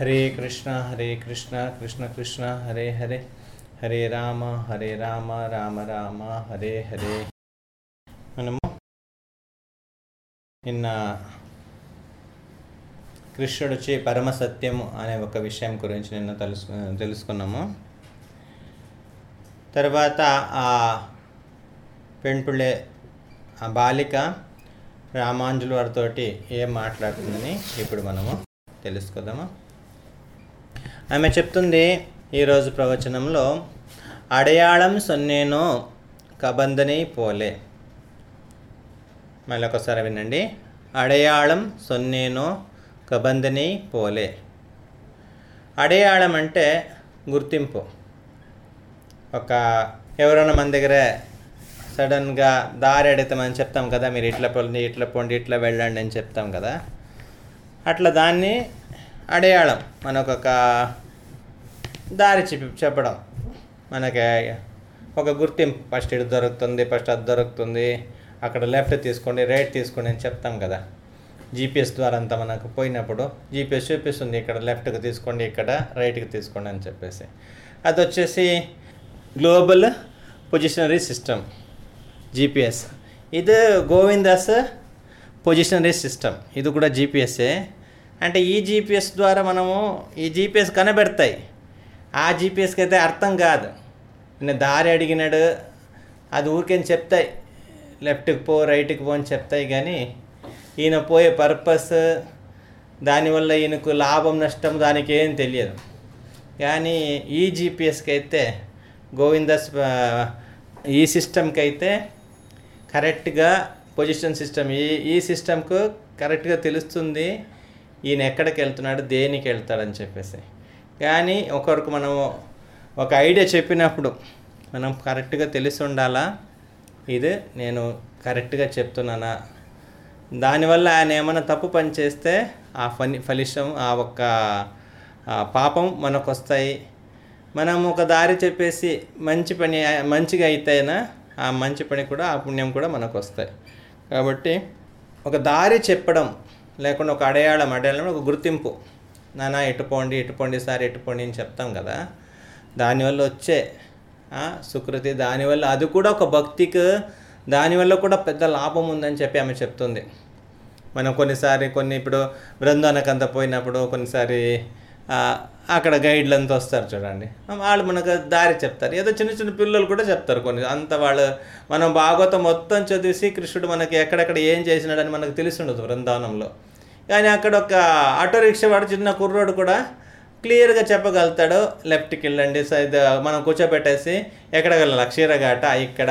హరే కృష్ణ హరే కృష్ణ కృష్ణ కృష్ణ హరే హరే. హరే రామ హరే రామ రామ రామ హరే హరే. మనము నిన్న కృష్ణుడు వచ్చి పరమ సత్యము అనే ఒక విషయం గురించి నిన్న తెలుసు తెలుసుకున్నాము. తర్వాత ఆ పెంపుళ్ళే ఆ బాలిక రామాంజుల వారితోటి ఏం మాట్లాడుతుందని ఇప్పుడు మనము తెలుసుకుందాము. ఆమె చెప్తుంది ఈరోజు ప్రవచనంలో అడయాళం సొన్నేనో కబందని పోలే. మళ్ళీ ఒకసారి వినండి. అడయాళం సొన్నేనో కబందని పోలే. అడయాళం అంటే గుర్తింపు. ఒక ఎవరైనా మన దగ్గర సడన్గా దారి అడుగుతామని చెప్తాం కదా మీరు ఇట్లా పోండి ఇట్లా పోండి ఇట్లా వెళ్ళండి అని చెప్తాం కదా. అట్లా దాన్ని అడయాళం మనకు ఒక దారి చెప్పి చెప్పడం. మనకి ఒక గుర్తింపు. ఫస్ట్ ఇటు దొరుకుతుంది ఫస్ట్ అది దొరుకుతుంది. అక్కడ లెఫ్ట్ తీసుకోండి రైట్ తీసుకోండి అని చెప్తాం కదా. జీపీఎస్ ద్వారా అంతా మనకు పోయినప్పుడు జీపీఎస్ చూపిస్తుంది ఇక్కడ లెఫ్ట్కి తీసుకోండి ఇక్కడ రైట్కి తీసుకోండి అని చెప్పేసి. అది వచ్చేసి గ్లోబల్ పొజిషనరీ సిస్టమ్ జీపీఎస్. ఇది గోవిందాస్ పొజిషనరీ సిస్టమ్. ఇది కూడా జీపీఎస్ఏ. అంటే ఈ జీపీఎస్ ద్వారా మనము ఈ జీపీఎస్ కనబెడతాయి. ఆ జీపీఎస్కి అయితే అర్థం కాదు. నేను దారి అడిగినాడు. అది ఊరికేం చెప్తాయి. లెఫ్ట్కి పో రైట్కి పో అని చెప్తాయి కానీ ఈయన పోయే పర్పస్ దానివల్ల ఈయనకు లాభం నష్టం దానికి ఏం తెలియదు. కానీ ఈ జీపీఎస్కి అయితే గోవిందస్ ఈ సిస్టమ్కి అయితే కరెక్ట్గా పొజిషన్ సిస్టమ్ ఈ ఈ సిస్టమ్కు కరెక్ట్గా తెలుస్తుంది. ఈయన ఎక్కడికి వెళ్తున్నాడు దేనికి వెళ్తాడని చెప్పేసి. కానీ ఒకరికి మనము ఒక ఐడియా చెప్పినప్పుడు మనం కరెక్ట్గా తెలిసి ఉండాలా? ఇది నేను కరెక్ట్గా చెప్తున్నానా? దానివల్ల ఆయన ఏమైనా తప్పు పని చేస్తే ఆ ఫలి ఫలితం ఆ ఒక్క పాపం మనకు వస్తాయి మనం ఒక దారి చెప్పేసి మంచి పని మంచిగా అయితేనా ఆ మంచి పని కూడా ఆ పుణ్యం కూడా మనకు వస్తాయి కాబట్టి ఒక దారి చెప్పడం లేకుండా ఒక అడయాళం అడయాళం ఒక గుర్తింపు. నానా ఎటు పోండి ఎటు పోండి సార్ ఎటు పోండి అని చెప్తాం కదా. దానివల్ల వచ్చే సుకృతి దానివల్ల అది కూడా ఒక భక్తికి దానివల్ల కూడా పెద్ద లాభం ఉందని చెప్పి ఆమె చెప్తుంది. మనం కొన్నిసారి కొన్ని ఇప్పుడు బృందానకంత పోయినప్పుడు కొన్నిసారి అక్కడ గైడ్లు అంతా వస్తారు చూడండి. వాళ్ళు మనకు దారి చెప్తారు. ఏదో చిన్న చిన్న పిల్లలు కూడా చెప్తారు కొన్ని. అంత వాళ్ళు మనం భాగవతం మొత్తం చదివేసి కృష్ణుడు మనకి ఎక్కడెక్కడ ఏం చేసినాడని మనకు తెలిసి ఉండదు బృందావనంలో. కానీ అక్కడ ఒక ఆటో రిక్షా వాడు చిన్న కుర్రోడు కూడా క్లియర్గా చెప్పగలుగుతాడు. లెఫ్ట్కి వెళ్ళండి. సో ఇది మనం కూర్చోబెట్టేసి ఎక్కడ వెళ్ళాలి క్షీరఘాట ఇక్కడ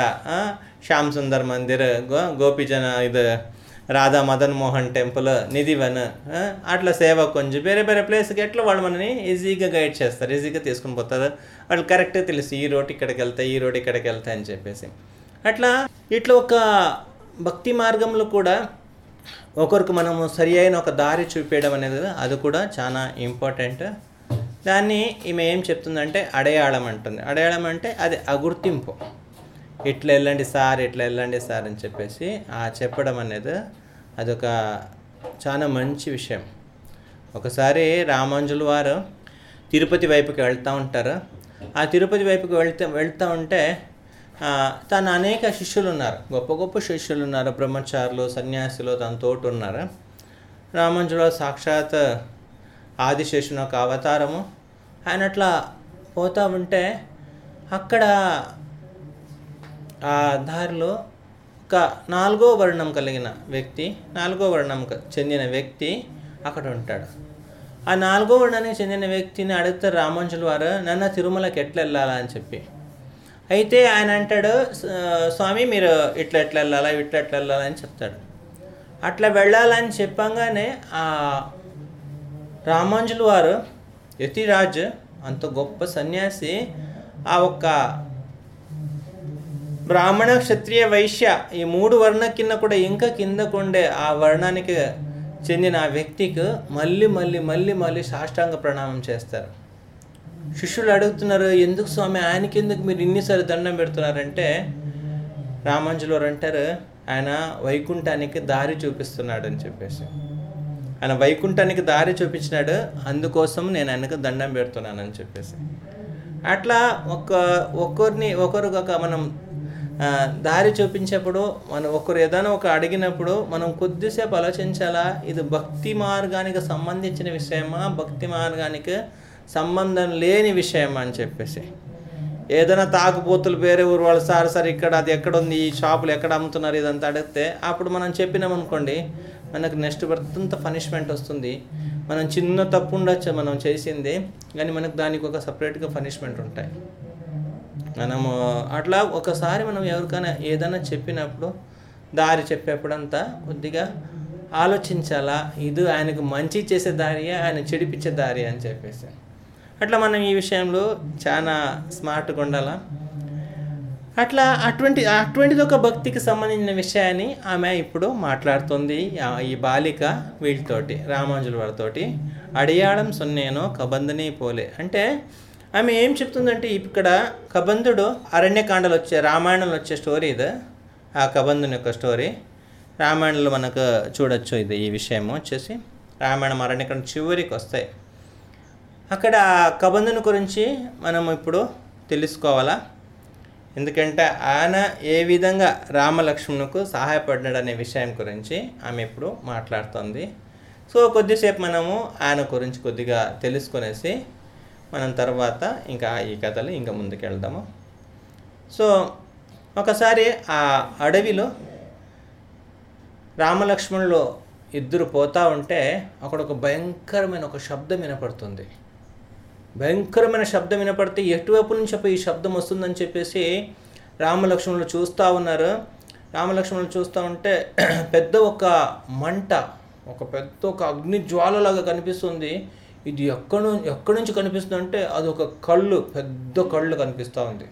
శ్యామ్ సుందర్ మందిర్ గో గోపీజన ఇది రాధా మదన్ మోహన్ టెంపుల్ నిధివన్ అట్లా సేవ కొంచెం వేరే వేరే ప్లేస్కి ఎట్లా వాళ్ళు మనని ఈజీగా గైడ్ చేస్తారు ఈజీగా తీసుకుని పోతారు. వాళ్ళు కరెక్ట్గా తెలుసు ఈ రోడ్ ఇక్కడికి వెళ్తాయి ఈ రోడ్ ఇక్కడికి వెళ్తాయి అని చెప్పేసి. అట్లా ఇట్లా ఒక భక్తి మార్గంలో కూడా ఒకరికి మనము సరి అయిన ఒక దారి చూపించడం అనేది అది కూడా చాలా ఇంపార్టెంట్. దాన్ని ఈమె ఏం చెప్తుందంటే అడయాళం అంటుంది. అడయాళం అంటే అది ఆ గుర్తింపు ఇట్లా వెళ్ళండి సార్ ఇట్లా వెళ్ళండి సార్ అని చెప్పేసి ఆ చెప్పడం అనేది అదొక చాలా మంచి విషయం. ఒకసారి రామాంజుల వారు తిరుపతి వైపుకి వెళ్తూ ఉంటారు. ఆ తిరుపతి వైపుకి వెళ్తా వెళ్తూ ఉంటే తన అనేక శిష్యులు ఉన్నారు గొప్ప గొప్ప శిష్యులు ఉన్నారు బ్రహ్మచారులు సన్యాసులు తనతోటి ఉన్నారు రామంజుడు సాక్షాత్ ఆదిశేషుని ఒక అవతారము. ఆయన అట్లా పోతూ ఉంటే అక్కడ ఆ దారిలో ఒక నాలుగో వర్ణం కలిగిన వ్యక్తి నాలుగో వర్ణం చెందిన వ్యక్తి అక్కడ ఉంటాడు. ఆ నాలుగో వర్ణానికి చెందిన వ్యక్తిని అడుగుతారు రామంజుల వారు నన్న తిరుమలకి ఎట్లా వెళ్ళాలా? అని చెప్పి. అయితే ఆయన అంటాడు స్వామి మీరు ఇట్లా ఎట్లా వెళ్ళాలా ఇట్లా ఎట్లా వెళ్ళాలని చెప్తాడు. అట్లా వెళ్ళాలని చెప్పంగానే ఆ రామాంజుల వారు యతిరాజ్ అంత గొప్ప సన్యాసి ఆ ఒక్క బ్రాహ్మణ క్షత్రియ వైశ్య ఈ మూడు వర్ణ కింద కూడా ఇంకా కిందకు ఉండే ఆ వర్ణానికి చెందిన ఆ వ్యక్తికి మళ్ళీ మళ్ళీ మళ్ళీ మళ్ళీ సాష్టాంగ ప్రణామం చేస్తారు. శిష్యులు అడుగుతున్నారు ఎందుకు స్వామి? ఆయనకి ఎందుకు మీరు ఇన్నిసార్లు దండం పెడుతున్నారంటే? రామాంజులవారు అంటారు ఆయన వైకుంఠానికి దారి చూపిస్తున్నాడు అని చెప్పేసి. ఆయన వైకుంఠానికి దారి చూపించినాడు అందుకోసం నేను ఆయనకు దండం పెడుతున్నానని చెప్పేసి. అట్లా ఒక్క ఒక్కరిని ఒకరు ఒక మనం దారి చూపించేప్పుడు మనం ఒకరు ఏదైనా ఒక అడిగినప్పుడు మనం కొద్దిసేపు ఆలోచించాలా ఇది భక్తి మార్గానికి సంబంధించిన విషయమా? భక్తి మార్గానికి సంబంధం లేని విషయం అని చెప్పేసి. ఏదైనా తాగుబోతులు వేరే ఊరు వాళ్ళు సార్ సార్ ఇక్కడ అది ఎక్కడ ఉంది ఈ షాపులు ఎక్కడ అమ్ముతున్నారు? ఇదంతా అడిగితే అప్పుడు మనం చెప్పినామనుకోండి మనకు నెక్స్ట్ వర్తంత పనిష్మెంట్ వస్తుంది. మనం చిన్న తప్పు ఉండొచ్చు మనం చేసింది కానీ మనకు దానికి ఒక సపరేట్గా పనిష్మెంట్ ఉంటాయి. మనము అట్లా ఒకసారి మనం ఎవరికైనా ఏదైనా చెప్పినప్పుడు దారి చెప్పేప్పుడంతా కొద్దిగా ఆలోచించాలా ఇది ఆయనకు మంచి చేసే దారియా ఆయన చెడిపించే దారి అని చెప్పేసి. అట్లా మనం ఈ విషయంలో చాలా స్మార్ట్గా ఉండాలా? అట్లా అటువంటి అటువంటిది ఒక భక్తికి సంబంధించిన విషయాన్ని ఆమె ఇప్పుడు మాట్లాడుతుంది. ఈ బాలిక వీళ్ళతోటి రామాంజుల వారితోటి. అడియాడం సొన్నేనో కబంధని పోలే. అంటే ఆమె ఏం చెప్తుందంటే ఇక్కడ కబంధుడు అరణ్యకాండలు వచ్చే రామాయణంలో వచ్చే స్టోరీ ఇది. ఆ కబంధుని యొక్క స్టోరీ రామాయణంలో మనకు చూడొచ్చు ఇది ఈ విషయము. వచ్చేసి రామాయణం అరణ్యకాండ చివరికి వస్తాయి. అక్కడ కబంధుని గురించి మనం ఇప్పుడు తెలుసుకోవాలా? ఎందుకంటే ఆయన ఏ విధంగా రామలక్ష్మణుకు సహాయపడినాడు అనే విషయం గురించి ఆమె ఇప్పుడు మాట్లాడుతుంది. సో కొద్దిసేపు మనము ఆయన గురించి కొద్దిగా తెలుసుకునేసి మనం తర్వాత ఇంకా ఈ కథలు ఇంకా ముందుకెళ్దాము. సో ఒకసారి ఆ అడవిలో రామలక్ష్మణులు ఇద్దరు పోతూ ఉంటే అక్కడ ఒక భయంకరమైన ఒక శబ్దం వినపడుతుంది. భయంకరమైన శబ్దం వినపడితే ఎటువైపు నుంచి ఈ శబ్దం వస్తుందని చెప్పేసి రామలక్ష్మణులు చూస్తూ ఉన్నారు. రామలక్ష్మణులు చూస్తూ ఉంటే పెద్ద ఒక మంట ఒక పెద్ద ఒక అగ్ని జ్వాలలాగా కనిపిస్తుంది. ఇది ఎక్కడ ఎక్కడి నుంచి కనిపిస్తుంది అంటే అది ఒక కళ్ళు పెద్ద కళ్ళు కనిపిస్తూ ఉంది.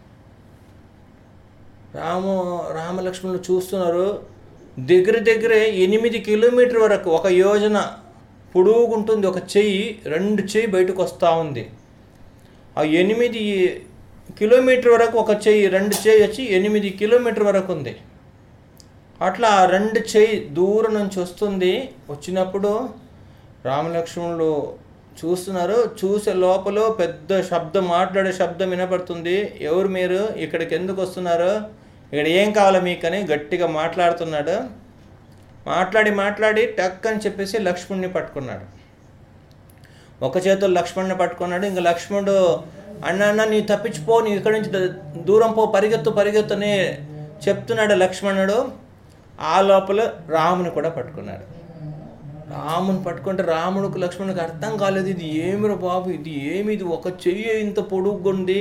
రాము రామలక్ష్మణులు చూస్తున్నారు. దగ్గర దగ్గరే ఎనిమిది కిలోమీటర్ వరకు ఒక యోజన పొడుగుంటుంది ఒక చెయ్యి రెండు చెయ్యి బయటకు వస్తూ ఉంది. ఆ ఎనిమిది కిలోమీటర్ వరకు ఒక చేయి రెండు చేయి వచ్చి ఎనిమిది కిలోమీటర్ వరకు ఉంది. అట్లా ఆ రెండు చేయి దూరం నుంచి వస్తుంది. వచ్చినప్పుడు రామలక్ష్మణులు చూస్తున్నారు. చూసే లోపల పెద్ద శబ్దం మాట్లాడే శబ్దం వినపడుతుంది. ఎవరు మీరు? ఇక్కడికి ఎందుకు వస్తున్నారు? ఇక్కడ ఏం కావాలో మీకు అని గట్టిగా మాట్లాడుతున్నాడు. మాట్లాడి మాట్లాడి టక్ అని చెప్పేసి లక్ష్మణ్ణి పట్టుకున్నాడు. ఒక చేతిలో లక్ష్మణ్ని పట్టుకున్నాడు ఇంకా లక్ష్మణుడు అన్న అన్న నీ తప్పించిపో నీ ఇక్కడి నుంచి దూరం పో పరిగెత్తు పరిగెత్తు అని చెప్తున్నాడు లక్ష్మణుడు. ఆ లోపల రాముని కూడా పట్టుకున్నాడు. రాముని పట్టుకుంటే రాముడికి లక్ష్మణుడికి అర్థం కాలేదు ఇది ఏమిరా బాబు ఇది ఏమి ఇది ఒక చెయ్యి ఇంత పొడుగ్గా ఉంది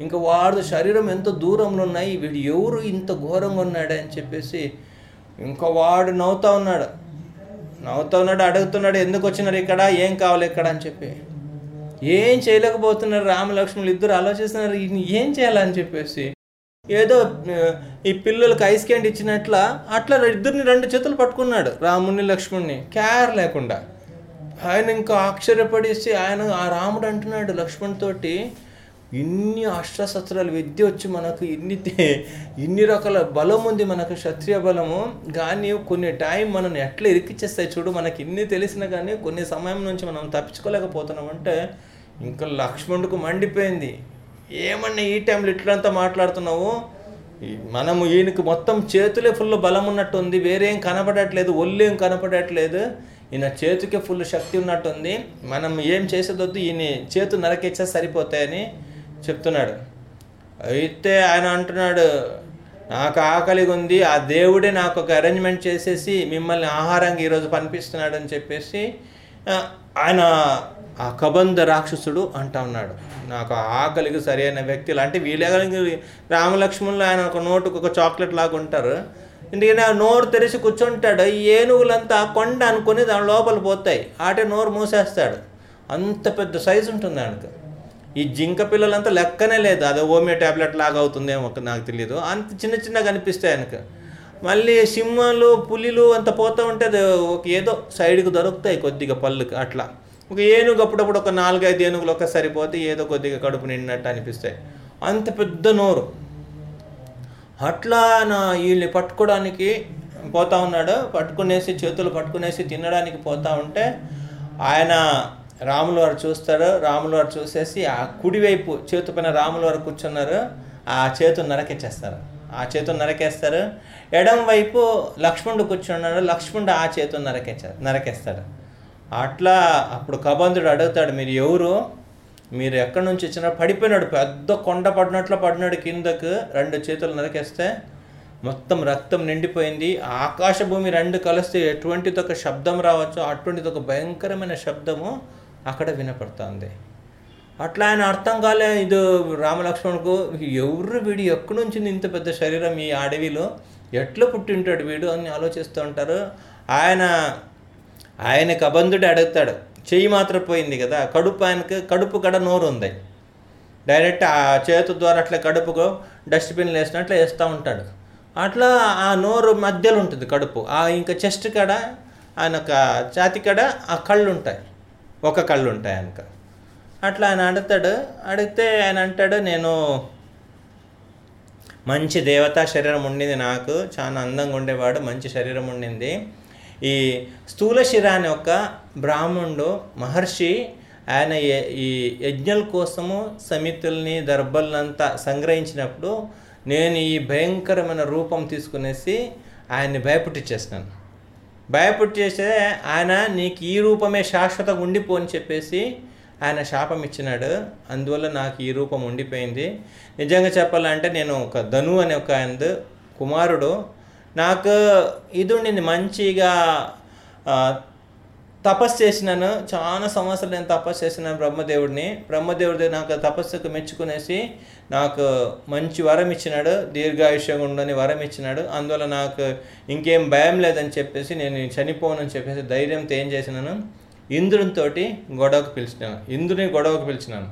ఇంకా వాడు శరీరం ఎంత దూరంలో ఉన్నాయి వీడు ఎవరు ఇంత ఘోరంగా ఉన్నాడు అని చెప్పేసి ఇంకా వాడు నవ్వుతా ఉన్నాడు. నవ్వుతున్నాడు అడుగుతున్నాడు ఎందుకు వచ్చినారు ఇక్కడ ఏం కావాలి ఇక్కడ అని చెప్పి. ఏం చేయలేకపోతున్నారు రామలక్ష్మణులు ఇద్దరు ఆలోచిస్తున్నారు ఏం చేయాలని చెప్పేసి. ఏదో ఈ పిల్లలకి ఐస్ క్యాండ్ ఇచ్చినట్ల అట్లా ఇద్దరిని రెండు చేతులు పట్టుకున్నాడు రాముని లక్ష్మణ్ణి కేర్ లేకుండా. ఆయన ఇంకా ఆశ్చర్యపడేసి ఆయన ఆ రాముడు అంటున్నాడు లక్ష్మణ్ తోటి ఇన్ని అస్త్రశస్త్రాలు విద్య వచ్చి మనకు ఇన్ని ఇన్ని రకాల బలం ఉంది మనకు క్షత్రియ బలము. కానీ కొన్ని టైం మనం ఎట్లా ఇరికిచ్చేస్తాయి చూడు మనకి ఇన్ని తెలిసినా కానీ కొన్ని సమయం నుంచి మనం తప్పించుకోలేకపోతున్నాం. అంటే ఇంకా లక్ష్మణుడికి మండిపోయింది. ఏమన్నా ఈ టైంలో ఇట్లంతా మాట్లాడుతున్నావు? మనము ఈయనకి మొత్తం చేతులే ఫుల్ బలం ఉన్నట్టు ఉంది కనపడట్లేదు ఒళ్ళేం కనపడట్లేదు. ఈయన చేతికే ఫుల్ శక్తి ఉన్నట్టుంది. మనం ఏం చేసేదొద్దు ఈయన చేతు నరకేచ్చా సరిపోతాయని. చెప్తున్నాడు. అయితే ఆయన అంటున్నాడు నాకు ఆకలిగా ఉంది ఆ దేవుడే నాకు ఒక అరేంజ్మెంట్ చేసేసి మిమ్మల్ని ఆహారంగా ఈరోజు పనిపిస్తున్నాడు అని చెప్పేసి ఆయన ఆ కబంధ రాక్షసుడు అంటా ఉన్నాడు. నాకు ఆకలికి సరైన వ్యక్తులు అంటే వీళ్ళే రామలక్ష్మణులు ఆయన ఒక నోటుకు ఒక చాక్లెట్ లాగా ఉంటారు. ఎందుకంటే ఆ నోరు తెరిచి కూర్చుంటాడు. ఈ ఏనుగులంతా కొండ అనుకుని దాని లోపల పోతాయి. ఆటే నోరు మూసేస్తాడు. అంత పెద్ద సైజు ఉంటుంది ఆయనకు. ఈ జింక పిల్లలంతా లెక్కనే లేదు. అది ఓమియో ట్యాబ్లెట్ లాగా అవుతుందేమో నాకు తెలియదు అంత చిన్న చిన్నగా అనిపిస్తాయి వెనక మళ్ళీ సింహాలు పులిలు అంత పోతూ ఉంటే అది ఒక ఏదో సైడ్కి దొరుకుతాయి కొద్దిగా పళ్ళుకి అట్లా. ఒక ఏనుగు అప్పుడప్పుడు ఒక నాలుగైదు ఏనుగులు ఒక సరిపోతే ఏదో కొద్దిగా కడుపు నిండినట్టు అనిపిస్తాయి. అంత పెద్ద నోరు. అట్లా నా వీళ్ళని పట్టుకోవడానికి పోతా ఉన్నాడు. పట్టుకునేసి చేతులు పట్టుకునేసి తినడానికి పోతా ఉంటే ఆయన రాములు వారు చూస్తాడు రాములు వారు చూసేసి ఆ కుడివైపు చేతు పైన రాములు వారు కూర్చున్నారు ఆ చేతును నరకెచ్చేస్తారు. ఆ చేతును నరకేస్తారు. ఎడం వైపు లక్ష్మణుడు కూర్చున్నాడు లక్ష్మణుడు ఆ చేతును నరకేచ్చారు నరకేస్తాడు. అట్లా అప్పుడు కబంధుడు అడుగుతాడు మీరు ఎవరు? మీరు ఎక్కడి నుంచి వచ్చినా పడిపోయినాడు పెద్ద కొండ పడినట్లు పడినాడు కిందకు రెండు చేతులు నరికేస్తే మొత్తం రక్తం నిండిపోయింది. ఆకాశ భూమి రెండు కలిస్తే ఎటువంటిది ఒక శబ్దం రావచ్చో అటువంటిది ఒక భయంకరమైన శబ్దము అక్కడ వినపడుతుంది. అట్లా ఆయన అర్థం కాలే ఇది రామలక్ష్మణుకు ఎవరు వీడు ఎక్కడి నుంచి ఇంత పెద్ద శరీరం ఈ అడవిలో? ఎట్లా పుట్టింటాడు వీడు అని ఆలోచిస్తూ ఉంటారు. ఆయన ఆయన కబంధుడు అడుగుతాడు. చెయ్యి మాత్రం పోయింది కదా కడుపు ఆయనకి కడుపు కడ నోరు ఉంది. డైరెక్ట్ ఆ చేతు ద్వారా అట్లా కడుపుకు డస్ట్బిన్లు వేసినట్లు వేస్తూ ఉంటాడు. అట్లా ఆ నోరు మధ్యలో ఉంటుంది కడుపు. ఆ ఇంకా చెస్ట్ కాడ ఆయన ఒక ఛాతి కడ ఆ కళ్ళు ఉంటాయి ఒక కళ్ళు ఉంటాయి ఆయనక అట్లా ఆయన అడుగుతాడు. అడిగితే ఆయన అంటాడు నేను మంచి దేవతా శరీరం ఉండింది నాకు. చాలా అందంగా ఉండేవాడు మంచి శరీరం ఉండింది. ఈ స్థూల శిర అనే ఒక బ్రాహ్మణుడు మహర్షి ఆయన ఈ యజ్ఞల కోసము సమితుల్ని దర్భల్నంతా సంగ్రహించినప్పుడు నేను ఈ భయంకరమైన రూపం తీసుకునేసి ఆయన్ని భయపెట్టించేసినాను భయపుట్టించేస్తే ఆయన నీకు ఈ రూపమే శాశ్వతంగా ఉండిపో అని చెప్పేసి ఆయన శాపం ఇచ్చినాడు అందువల్ల నాకు ఈ రూపం ఉండిపోయింది. నిజంగా చెప్పాలంటే నేను ఒక ధను అనే ఒక ఆయన కుమారుడు. నాకు ఇది ఉండింది మంచిగా తపస్సు చేసినాను. చాలా సంవత్సరాలు నేను తపస్సు చేసినాను బ్రహ్మదేవుడిని. బ్రహ్మదేవుడి నాకు తపస్సుకు మెచ్చుకునేసి నాకు మంచి వరం ఇచ్చినాడు. దీర్ఘాయుష్యంగా ఉండని వరం ఇచ్చినాడు. అందువల్ల నాకు ఇంకేం భయం లేదని చెప్పేసి నేను చనిపోనని చెప్పేసి ధైర్యంతో ఏం చేసినాను? ఇంద్రునితో గొడవకు పిలిచినాను. ఇంద్రుని గొడవకు పిలిచినాను.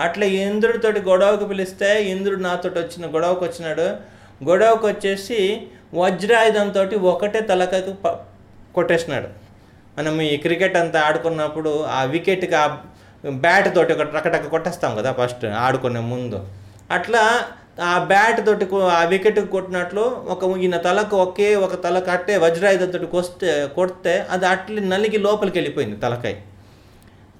అట్లా ఇంద్రుడితోటి గొడవకు పిలిస్తే ఇంద్రుడు నాతోటి వచ్చిన గొడవకు వచ్చినాడు. గొడవకు వచ్చేసి వజ్రాయుధంతో ఒకటే తలకకు ప- కొట్టేసినాడు. మనం ఈ క్రికెట్ అంతా ఆడుకున్నప్పుడు ఆ వికెట్కి ఆ బ్యాట్ తోటి ఒక టకటక కొట్టేస్తాం కదా ఫస్ట్ ఆడుకునే ముందు. అట్లా ఆ బ్యాట్ తోటి ఆ వికెట్ కొట్టినట్లు ఒక ఈయన తలకు ఒకే ఒక తల కట్టే వజ్రాయుధంతో కొస్తే కొడితే అది అట్లే నలిగి లోపలికి వెళ్ళిపోయింది తలకాయ.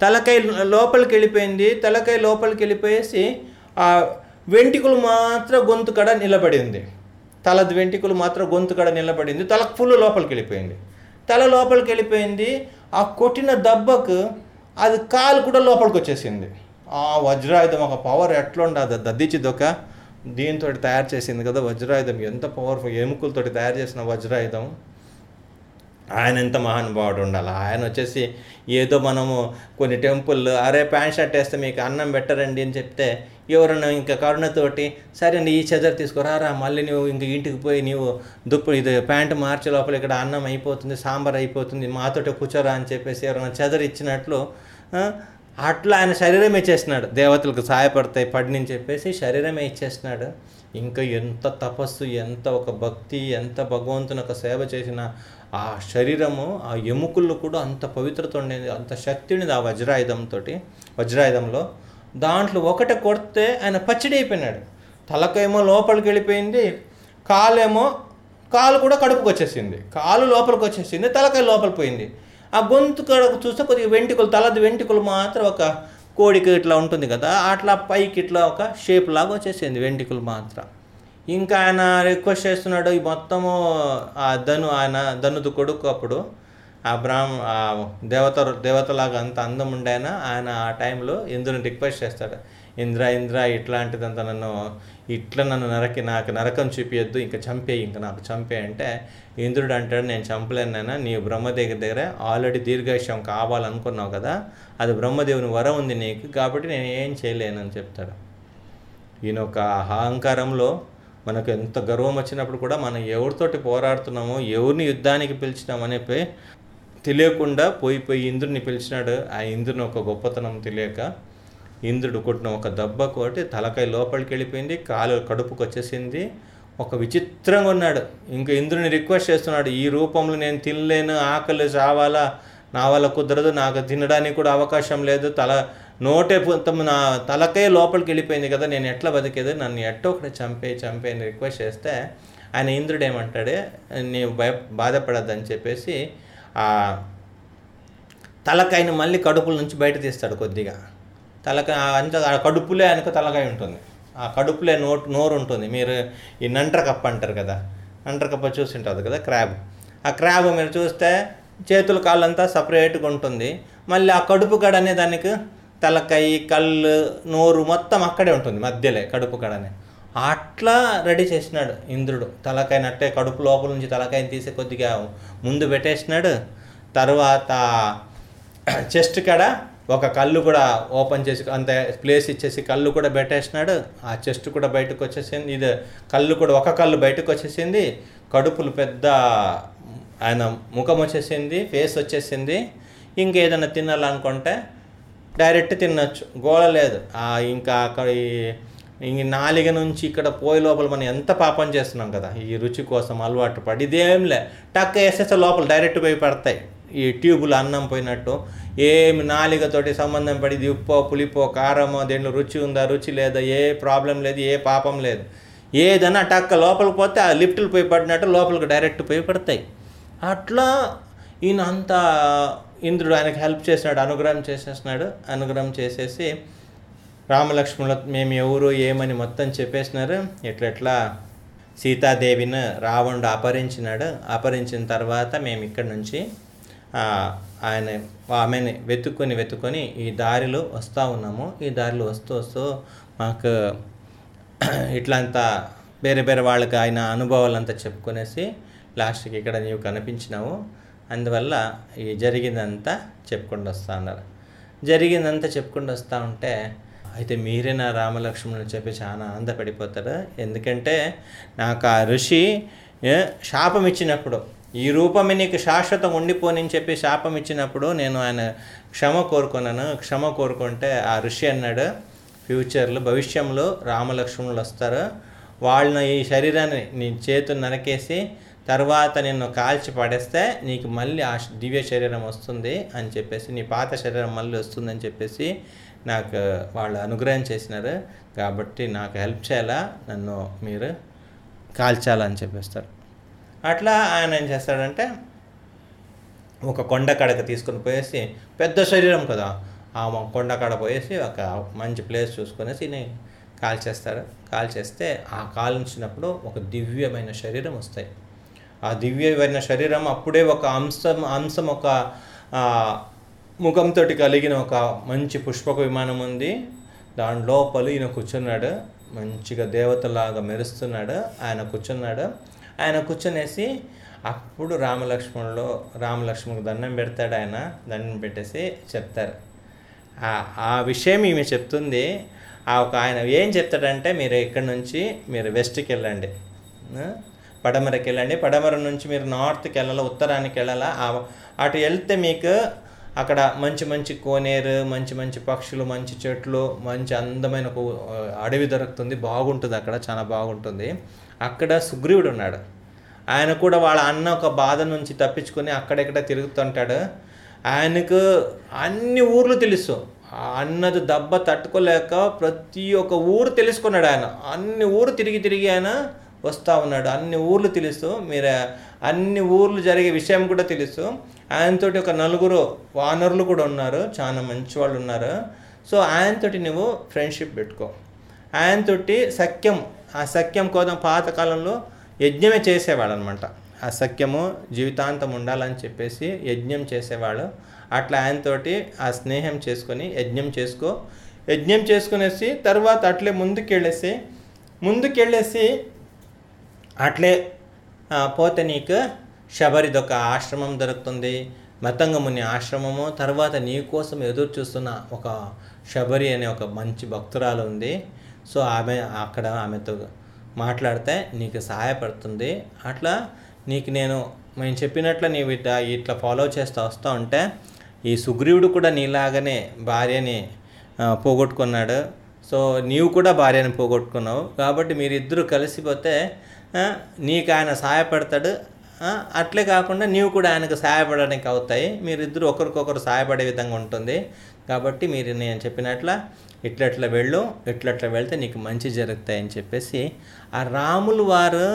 తలకాయ లోపలికి వెళ్ళిపోయింది తలకాయ లోపలికి వెళ్ళిపోయేసి ఆ వెంట్రుకలు మాత్రం గొంతు కడ నిలబడి ఉంది తలది వెంట్రుకలు మాత్రం గొంతు కడ నిలబడింది తలకు ఫుల్ లోపలికి వెళ్ళిపోయింది. తల లోపలికి వెళ్ళిపోయింది. ఆ కొట్టిన దెబ్బకు అది కాలు కూడా లోపలికి వచ్చేసింది. ఆ వజ్రాయుధం ఒక పవర్ ఎట్లా ఉండదు దద్దిచ్చిదొక దీంతో తయారు చేసింది కదా వజ్రాయుధం. ఎంత పవర్ఫుల్ ఎముకలతో తయారు చేసిన వజ్రాయుధం. ఆయన ఎంత మహానుభావుడు ఉండాలి? ఆయన వచ్చేసి ఏదో మనము కొన్ని టెంపుల్ అరే ప్యాంట్ షర్ట్ వేస్తే మీకు అన్నం పెట్టరండి అని చెప్తే ఎవరన్నా ఇంకా కరుణతోటి సరే నీ ఈ చెదర్ తీసుకురారా మళ్ళీ నువ్వు ఇంక ఇంటికి పోయి నీవు దుప్పు ఇది ప్యాంటు మార్చే లోపల ఇక్కడ అన్నం అయిపోతుంది సాంబార్ అయిపోతుంది మాతోటి కూర్చోరా అని చెప్పేసి ఎవరైనా చెదర్ ఇచ్చినట్లు అట్లా ఆయన శరీరమే ఇచ్చేస్తున్నాడు దేవతలకు సహాయపడతాయి పడిని చెప్పేసి శరీరమే ఇచ్చేసినాడు ఇంకా ఎంత తపస్సు ఎంత ఒక భక్తి ఎంత భగవంతుని ఒక సేవ చేసిన ఆ శరీరము ఆ ఎముకల్లో కూడా అంత పవిత్రత ఉండేది అంత శక్తి ఉండేది ఆ వజ్రాయుధంతో వజ్రాయుధంలో దాంట్లో ఒకటి కొడితే ఆయన పచ్చడి అయిపోయినాడు. తలకేమో లోపలికి వెళ్ళిపోయింది కాలేమో కాలు కూడా కడుపుకి వచ్చేసింది. కాలు లోపలికి వచ్చేసింది తలకాయ లోపలికి పోయింది. ఆ గొంతు కడుపు చూస్తే కొద్దిగా వెంట్రుకలు తలది వెంట్రుకలు మాత్రం ఒక కోడికి ఇట్లా ఉంటుంది కదా అట్లా పైకి ఇట్లా ఒక షేప్ లాగా వచ్చేసింది వెంట్రుకలు మాత్రం. ఇంకా ఆయన రిక్వెస్ట్ చేస్తున్నాడు ఈ మొత్తము ఆ ధను ఆయన ధనుదు కొడుకు అప్పుడు ఆ బ్రాహ్మ ఆ దేవత దేవతలాగా అంత అందం ఉండేనా? ఆయన ఆ టైంలో ఇంద్రుని రిక్వెస్ట్ చేస్తాడు. ఇంద్ర ఇంద్ర ఇట్లాంటిదంతా నన్ను ఇట్లా నన్ను నరకి నాకు నరకం చూపించద్దు ఇంకా చంపే ఇంకా నాకు చంపే అంటే ఇంద్రుడు అంటాడు నేను చంపలేనైనా నీ బ్రహ్మదేవి దగ్గర ఆల్రెడీ దీర్ఘాయుష్యం కావాలనుకున్నావు కదా అది బ్రహ్మదేవుని వరం ఉంది నీకు కాబట్టి నేను ఏం చేయలేనని చెప్తాడు. ఈయన ఒక అహంకారంలో మనకు ఎంత గర్వం వచ్చినప్పుడు కూడా మనం ఎవరితోటి పోరాడుతున్నామో ఎవరిని యుద్ధానికి పిలిచినామనే తెలియకుండా పోయి పోయి ఇంద్రుని పిలిచినాడు. ఆ ఇంద్రుని ఒక గొప్పతనం తెలియక ఇంద్రుడు కొట్టిన ఒక దెబ్బ కొట్టి తలకాయ లోపలికి వెళ్ళిపోయింది కాలు కడుపుకు వచ్చేసింది. ఒక విచిత్రంగా ఉన్నాడు. ఇంకా ఇంద్రుని రిక్వెస్ట్ చేస్తున్నాడు ఈ రూపంలో నేను తినలేను ఆకలి చావాలా? నా వల్ల కుదరదు నాకు తినడానికి కూడా అవకాశం లేదు. తల నోటే నా తలకే లోపలికి వెళ్ళిపోయింది కదా నేను ఎట్లా బతికేది? నన్ను ఎట్టో ఒకటి చంపే చంపే అని రిక్వెస్ట్ చేస్తే ఆయన ఇంద్రుడు ఏమంటాడే నేను భయ బాధపడద్దని చెప్పేసి ఆ తలకాయని మళ్ళీ కడుపుల నుంచి బయట తీస్తాడు కొద్దిగా. తలకాయ అంత ఆ కడుపులే అనుకో తలకాయ ఉంటుంది. ఆ కడుపులే నోటు నోరు ఉంటుంది. మీరు ఈ నంట్ర కప్ప అంటారు కదా నంట్ర కప్ప చూసి ఉంటుంది కదా క్రాబ్. ఆ క్రాబ్ మీరు చూస్తే చేతులు కాళ్ళంతా సపరేట్గా ఉంటుంది. మళ్ళీ ఆ కడుపు కడ అనే దానికి తలకాయ కళ్ళు నోరు మొత్తం అక్కడే ఉంటుంది మధ్యలే కడుపు కడనే. అట్లా రెడీ చేసినాడు ఇంద్రుడు. తలకాయనట్టే కడుపు లోపల నుంచి తలకాయని తీసి కొద్దిగా ముందు పెట్టేసినాడు. తర్వాత చెస్ట్ కాడ ఒక కళ్ళు కూడా ఓపెన్ చేసి అంత ప్లేస్ ఇచ్చేసి కళ్ళు కూడా పెట్టేసినాడు. ఆ చెస్ట్ కూడా బయటకు వచ్చేసింది. ఇది కళ్ళు కూడా ఒక కళ్ళు బయటకు వచ్చేసింది. కడుపులు పెద్ద ఆయన ముఖం వచ్చేసింది ఫేస్ వచ్చేసింది. ఇంకేదైనా తినాలనుకుంటే డైరెక్ట్ తినొచ్చు. గోళ లేదు. ఇంకా అక్కడ ఈ ఇంక నాలిగ నుంచి ఇక్కడ పోయే లోపల మనం ఎంత పాపం చేస్తున్నాం కదా? ఈ రుచి కోసం అలవాటు పడి ఇదేం లే టక్క వేసేస్తే లోపల డైరెక్ట్ పోయి పడతాయి. ఈ ట్యూబులు అన్నం పోయినట్టు ఏమి నాలిగతోటి సంబంధం పడి ఇది ఉప్పో పులిపో కారమో దేంట్లో రుచి ఉందా రుచి లేదా ఏ ప్రాబ్లం లేదు ఏ పాపం లేదు. ఏదైనా టక్క లోపలికి పోతే ఆ లిఫ్ట్లు పోయి పడినట్టు లోపలికి డైరెక్ట్ పోయి పడతాయి. అట్లా ఈయన అంతా ఇంద్రుడు ఆయనకి హెల్ప్ చేసినాడు అనుగ్రహం చేసేసినాడు. అనుగ్రహం చేసేసి రామలక్ష్మణుల మేము ఎవరు ఏమని మొత్తం చెప్పేసినారు? ఎట్లెట్లా? సీతాదేవిని రావణుడు అపహరించినాడు. అపహరించిన తర్వాత మేము ఇక్కడి నుంచి ఆయన ఆమెని వెతుక్కొని వెతుక్కొని ఈ దారిలో వస్తూ ఉన్నాము. ఈ దారిలో వస్తూ వస్తూ మాకు ఇట్లంతా వేరే వేరే వాళ్ళకి ఆయన అనుభవాలంతా చెప్పుకునేసి లాస్ట్కి ఇక్కడ నీవు కనిపించినావు. అందువల్ల ఈ జరిగిందంతా చెప్పుకుంటూ వస్తా ఉన్నారు జరిగిందంతా చెప్పుకుంటూ వస్తూ ఉంటే అయితే మీరే నా రామలక్ష్మణులు చెప్పి చాలా ఆనందపడిపోతారు. ఎందుకంటే నాకు ఆ ఋషి శాపం ఇచ్చినప్పుడు ఈ రూపమే నీకు శాశ్వతం ఉండిపోని చెప్పి శాపం ఇచ్చినప్పుడు నేను ఆయన క్షమ కోరుకున్నాను. క్షమ కోరుకుంటే ఆ ఋషి అన్నాడు ఫ్యూచర్లో భవిష్యంలో రామలక్ష్మణులు వస్తారు. వాళ్ళని ఈ శరీరాన్ని నీ చేతులు నరకేసి తర్వాత నిన్ను కాల్చి పడేస్తే నీకు మళ్ళీ ఆ దివ్య శరీరం వస్తుంది అని చెప్పేసి నీ పాత శరీరం మళ్ళీ వస్తుందని చెప్పేసి నాకు వాళ్ళు అనుగ్రహం చేసినారు. కాబట్టి నాకు హెల్ప్ చేయాలా? నన్ను మీరు కాల్చాలని చెప్పేస్తారు. అట్లా ఆయన ఏం చేస్తాడంటే ఒక కొండ కడక తీసుకొని పోయేసి పెద్ద శరీరం కదా ఆ కొండ కాడ పోయేసి ఒక మంచి ప్లేస్ చూసుకునేసి నేను కాల్చేస్తారు. కాల్చేస్తే ఆ కాల్చినప్పుడు ఒక దివ్యమైన శరీరం వస్తాయి. ఆ దివ్యమైన శరీరం అప్పుడే ఒక అంశం అంశం ఒక ముఖంతో కలిగిన ఒక మంచి పుష్పక విమానం ఉంది. దాని లోపల ఈయన కూర్చున్నాడు. మంచిగా దేవతలాగా మెరుస్తున్నాడు. ఆయన కూర్చున్నాడు. ఆయన కూర్చునేసి అప్పుడు రామలక్ష్మణులు రామలక్ష్మణుకు దండం పెడతాడు ఆయన. దండం పెట్టేసి చెప్తారు. ఆ- ఆ విషయం ఈమె చెప్తుంది. ఆ ఒక ఆయన ఏం చెప్తాడంటే మీరు ఇక్కడ నుంచి మీరు వెస్ట్కి వెళ్ళండి. పడమరకి వెళ్ళండి. పడమర నుంచి మీరు నార్త్కి వెళ్ళాలా? ఉత్తరానికి వెళ్ళాలా? అటు వెళ్తే మీకు అక్కడ మంచి మంచి కోనేరు మంచి మంచి పక్షులు మంచి చెట్లు మంచి అందమైన ఒక అడవి దొరుకుతుంది. బాగుంటుంది అక్కడ చాలా బాగుంటుంది. అక్కడ సుగ్రీవుడు ఉన్నాడు. ఆయన కూడా వాళ్ళ అన్న ఒక బాధ నుంచి తప్పించుకొని అక్కడెక్కడ తిరుగుతుంటాడు? ఆయనకు అన్ని ఊర్లు తెలుసు. అన్నది దెబ్బ తట్టుకోలేక ప్రతి ఒక్క ఊరు తెలుసుకున్నాడు ఆయన. అన్ని ఊరు తిరిగి తిరిగి ఆయన వస్తూ ఉన్నాడు. అన్ని ఊర్లు తెలుసు. మీరు అన్ని ఊర్లు జరిగే విషయం కూడా తెలుసు. ఆయనతోటి ఒక నలుగురు వానరులు కూడా ఉన్నారు. చాలా మంచి వాళ్ళు ఉన్నారు. సో ఆయనతోటి నువ్వు ఫ్రెండ్షిప్ పెట్టుకో. ఆయనతోటి సఖ్యం ఆ సఖ్యం కోసం పాతకాలంలో యజ్ఞమే చేసేవాడు అనమాట ఆ సఖ్యము జీవితాంతం ఉండాలని చెప్పేసి యజ్ఞం చేసేవాడు అట్లా ఆయనతోటి ఆ స్నేహం చేసుకొని యజ్ఞం చేసుకో. యజ్ఞం చేసుకునేసి తర్వాత అట్లే ముందుకెళ్ళేసి ముందుకెళ్ళేసి అట్లే పోతే నీకు శబరిదొక ఆశ్రమం దొరుకుతుంది. మతంగముని ఆశ్రమము. తర్వాత నీ కోసం ఎదురు చూస్తున్న ఒక శబరి అనే ఒక మంచి భక్తురాలు ఉంది. సో ఆమె అక్కడ ఆమెతో మాట్లాడితే నీకు సహాయపడుతుంది. అట్లా నీకు నేను మేము చెప్పినట్లు నీవు ఇట్లా ఇట్లా ఫాలో చేస్తూ వస్తూ ఉంటే ఈ సుగ్రీవుడు కూడా నీలాగానే భార్యని పోగొట్టుకున్నాడు. సో నీవు కూడా భార్యని పోగొట్టుకున్నావు. కాబట్టి మీరిద్దరూ కలిసిపోతే నీకు ఆయన సహాయపడతాడు. అట్లే కాకుండా నీవు కూడా ఆయనకు సహాయపడడానికి అవుతాయి. మీరిద్దరు ఒకరికొకరు సహాయపడే విధంగా ఉంటుంది. కాబట్టి మీరు నేను చెప్పినట్ల ఇట్లట్లా వెళ్ళు ఇట్లట్లా వెళ్తే నీకు మంచి జరుగుతాయి అని చెప్పేసి ఆ రాములు వారు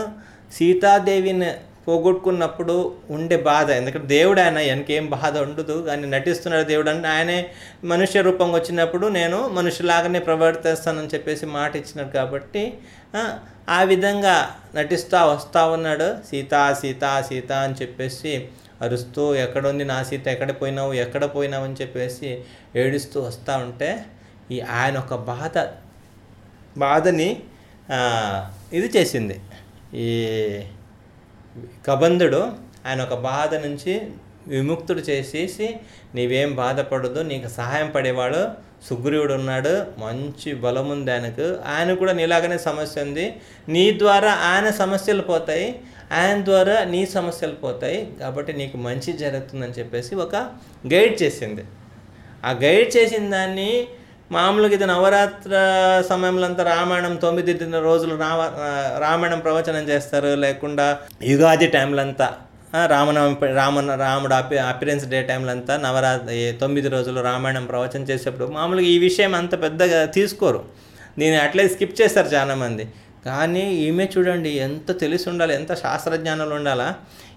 సీతాదేవిని పోగొట్టుకున్నప్పుడు ఉండే బాధ. ఎందుకంటే దేవుడు ఆయన ఆయనకేం బాధ ఉండదు. కానీ నటిస్తున్నాడు దేవుడు అంటే ఆయనే మనుష్య రూపంగా వచ్చినప్పుడు నేను మనుషులాగానే ప్రవర్తిస్తానని చెప్పేసి మాట ఇచ్చినాడు కాబట్టి ఆ, విధంగా నటిస్తూ వస్తూ ఉన్నాడు. సీత సీత సీత అని చెప్పేసి అరుస్తూ ఎక్కడుంది నా సీత? ఎక్కడ పోయినావు? ఎక్కడ పోయినావు? అని చెప్పేసి ఏడుస్తూ వస్తూ ఉంటే ఈ ఆయన ఒక బాధ బాధని ఇది చేసింది. ఈ కబంధుడు ఆయన ఒక బాధ నుంచి విముక్తుడు చేసేసి నీవేం బాధపడదు నీకు సహాయం పడేవాడు సుగ్రీవుడు ఉన్నాడు మంచి బలం ఉంది ఆయనకు. ఆయన కూడా నీలాగానే సమస్య ఉంది. నీ ద్వారా ఆయన సమస్యలు పోతాయి ఆయన ద్వారా నీ సమస్యలు పోతాయి. కాబట్టి నీకు మంచి జరుగుతుందని చెప్పేసి ఒక గైడ్ చేసింది. ఆ గైడ్ చేసిన దాన్ని మామూలుగా ఇది నవరాత్ర సమయంలో అంతా రామాయణం తొమ్మిది రోజులు రామాయణం ప్రవచనం చేస్తారు. లేకుండా యుగాది టైంలో అంతా రామనవమి రామ రాముడు అపి అపిరెన్స్ డే టైంలో అంతా నవరాత్రి తొమ్మిది రోజులు రామాయణం ప్రవచనం చేసేప్పుడు మామూలుగా ఈ విషయం అంత పెద్దగా తీసుకోరు. దీన్ని అట్లే స్కిప్ చేస్తారు చాలామంది. కానీ ఈమె చూడండి ఎంత తెలిసి ఉండాలి ఎంత శాస్త్రజ్ఞానాలు ఉండాలా?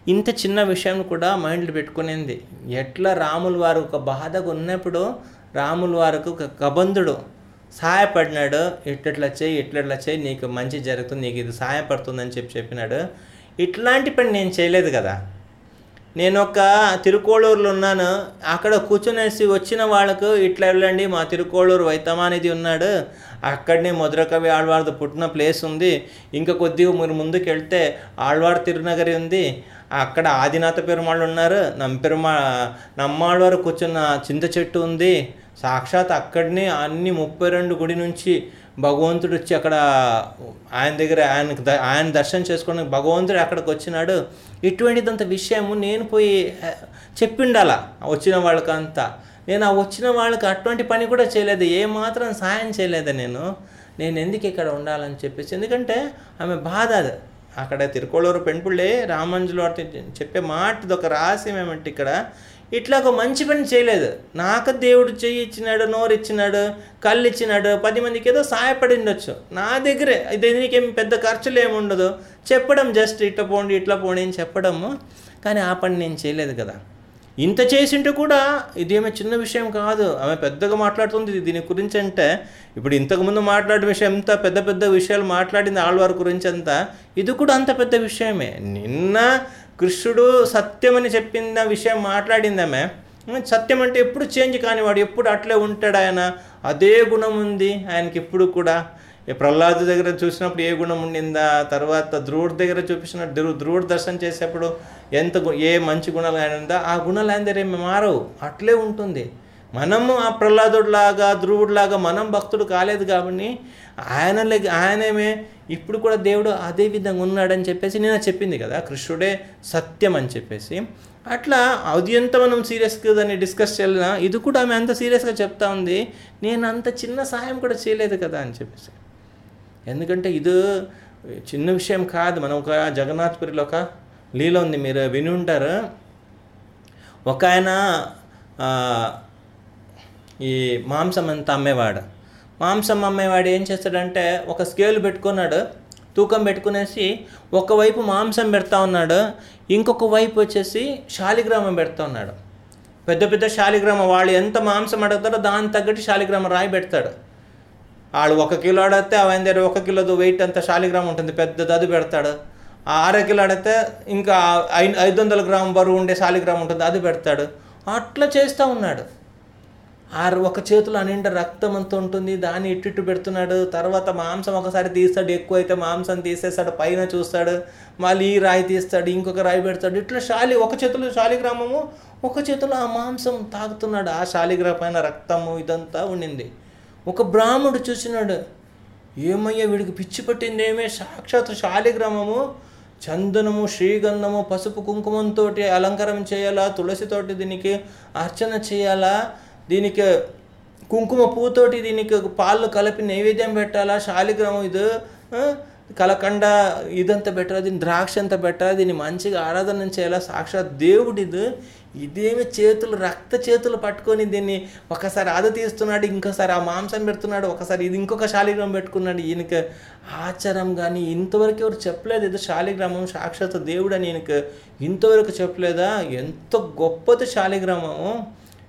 ఇంత చిన్న విషయం కూడా మైండ్లో పెట్టుకునేది. ఎట్లా రాముల వారు ఒక బాధగా ఉన్నప్పుడు రాముల వారికి ఒక కబంధుడు సహాయపడినాడు ఇట్లట్లా చేయి ఇట్లట్లా చేయి నీకు మంచి జరుగుతుంది నీకు ఇది సహాయపడుతుందని చెప్పి చెప్పినాడు. ఇట్లాంటి పని నేను చేయలేదు కదా. నేను ఒక తిరుకోళూరులో ఉన్నాను. అక్కడ కూర్చునేసి వచ్చిన వాళ్ళకు ఇట్లా వెళ్ళండి మా తిరుకోళూరు వైతమానిది ఉన్నాడు. అక్కడనే మధురకవి ఆళ్వార్ది పుట్టిన ప్లేస్ ఉంది. ఇంకా కొద్దిగా మీరు ముందుకు వెళ్తే ఆళ్వార్ తిరునగరి ఉంది. అక్కడ ఆదినాథ పెరుమాళ్ళు ఉన్నారు. నమ్పెరుమా నమ్మాళ్ళవారు కూర్చున్న చింత చెట్టు ఉంది. సాక్షాత్ అక్కడనే అన్ని ముప్పై రెండు గుడి నుంచి భగవంతుడు వచ్చి అక్కడ ఆయన దగ్గర ఆయనకు ఆయన దర్శనం చేసుకోవడానికి భగవంతుడు అక్కడికి వచ్చినాడు. ఇటువంటిదంత విషయము నేను పోయి చెప్పిండాల? వచ్చిన వాళ్ళకంతా. నేను ఆ వచ్చిన వాళ్ళకి అటువంటి పని కూడా చేయలేదు. ఏ మాత్రం సాయం చేయలేదు నేను. నేను ఎందుకు ఇక్కడ ఉండాలని చెప్పేసి. ఎందుకంటే ఆమె బాధ అది. అక్కడ తిరుకోళూరు పెంపుళ్ళే రామంజులు వాటి చెప్పే మాటది ఒక రహస్యం ఏమంటే ఇక్కడ ఇట్లా ఒక మంచి పని చేయలేదు. నాకు దేవుడు చెయ్యి ఇచ్చినాడు నోరు ఇచ్చినాడు కళ్ళు ఇచ్చినాడు పది మందికి ఏదో సహాయపడి ఉండొచ్చు. నా దగ్గరే. ఇది పెద్ద ఖర్చులు ఏమి ఉండదు. చెప్పడం జస్ట్ ఇట్లా పోండి ఇట్లా పోండి అని చెప్పడము. కానీ ఆ పని నేను చేయలేదు కదా. ఇంత చేసింటే కూడా ఇదేమో చిన్న విషయం కాదు. ఆమె పెద్దగా మాట్లాడుతుంది దీని గురించి అంటే ఇప్పుడు ఇంతకుముందు మాట్లాడిన విషయం ఎంత పెద్ద పెద్ద విషయాలు మాట్లాడింది ఆళ్వారి గురించి అంతా. ఇది కూడా అంత పెద్ద విషయమే. నిన్న కృష్ణుడు సత్యమని చెప్పిన విషయం మాట్లాడిందామే. సత్యం అంటే ఎప్పుడు చేంజ్ కానివాడు ఎప్పుడు అట్లే ఉంటాడు ఆయన. అదే గుణం ఉంది ఆయనకి ఎప్పుడు కూడా. ఈ ప్రహ్లాదు దగ్గర చూసినప్పుడు ఏ గుణం ఉండిందా? తర్వాత ధ్రువుడి దగ్గర చూపించిన ధ్రువు ధ్రువుడు దర్శనం చేసేప్పుడు ఎంత ఏ మంచి గుణాలు ఆయన ఉందా? ఆ గుణాలు ఆయన దగ్గర మారవు. అట్లే ఉంటుంది. మనము ఆ ప్రహ్లాదుడిలాగా ధ్రువుడిలాగా మనం భక్తుడు కాలేదు కాబట్టి ఆయన ఆయనేమే ఇప్పుడు కూడా దేవుడు అదే విధంగా ఉన్నాడని చెప్పేసి నేను చెప్పింది కదా. కృష్ణుడే సత్యం అని చెప్పేసి. అట్లా అది ఎంత మనం సీరియస్గా దాన్ని డిస్కస్ చేయాలన్నా ఇది కూడా ఆమె అంత సీరియస్గా చెప్తా ఉంది. నేను అంత చిన్న సహాయం కూడా చేయలేదు కదా అని చెప్పేసి. ఎందుకంటే ఇది చిన్న విషయం కాదు. మనం ఒక జగన్నాథ్పురిలో ఒక లీల ఉంది. మీరు విని ఉంటారు. ఒక ఆయన ఈ మాంసం అంతా అమ్మేవాడు. మాంసం అమ్మేవాడు ఏం చేస్తాడంటే ఒక స్కేల్ పెట్టుకున్నాడు తూకం పెట్టుకునేసి ఒకవైపు మాంసం పెడతా ఉన్నాడు ఇంకొక వైపు వచ్చేసి శాలిగ్రామం పెడతా ఉన్నాడు. పెద్ద పెద్ద శాలిగ్రామం వాళ్ళు ఎంత మాంసం అడుగుతారో దానికి తగ్గట్టు శాలిగ్రామం రాయి పెడతాడు. వాళ్ళు ఒక కిలో అడిగితే ఆయన దగ్గర ఒక కిలో వెయిట్ అంత శాలిగ్రామ్ ఉంటుంది పెద్దది అది పెడతాడు. ఆ అర కిలో అడిగితే ఇంకా ఐదు వందల గ్రామ్ బరువు ఉండే శాలిగ్రామ్ ఉంటుంది అది పెడతాడు. అట్లా చేస్తూ ఉన్నాడు. ఆ ఒక చేతిలో అనిండ రక్తం అంత ఉంటుంది. దాన్ని ఇట్టిట్టు పెడుతున్నాడు. తర్వాత మాంసం ఒకసారి తీస్తాడు. ఎక్కువ అయితే మాంసం తీసేస్తాడు. పైన చూస్తాడు. మళ్ళీ ఈ రాయి తీస్తాడు. ఇంకొక రాయి పెడతాడు. ఇట్లా శాలి ఒక చేతిలో శాలిగ్రామము ఒక చేతిలో ఆ మాంసం తాగుతున్నాడు. ఆ శాలిగ్రామ పైన రక్తము ఇదంతా ఉండింది. ఒక బ్రాహ్మడు చూసినాడు. ఏమయ్యా వీడికి పిచ్చి పట్టింది ఏమే? సాక్షాత్ శాలిగ్రామము చందనము శ్రీగంధము పసుపు కుంకుమంతో అలంకారం చేయాలా? తులసితోటి దీనికి అర్చన చేయాలా? దీనికి కుంకుమ పూతోటి దీనికి పాలు కలిపి నైవేద్యం పెట్టాలా? శాలిగ్రామం ఇది కలకండ ఇదంతా బెటర్ దీని ద్రాక్ష అంత బెటర్ దీన్ని మంచిగా ఆరాధన చేయాలా? సాక్షాత్ దేవుడిది ఇదేమి చేతులు రక్త చేతులు పట్టుకొని దీన్ని ఒకసారి ఆద తీస్తున్నాడు ఇంకోసారి ఆ మాంసం పెడుతున్నాడు ఒకసారి ఇది ఇంకొక శాలిగ్రామం పెట్టుకున్నాడు. ఈయనకి ఆచారం కానీ ఇంతవరకు ఎవరు చెప్పలేదు. ఇది శాలిగ్రామం సాక్షాత్ దేవుడు అని ఈయనకి ఇంతవరకు చెప్పలేదా? ఎంత గొప్పది శాలిగ్రామం.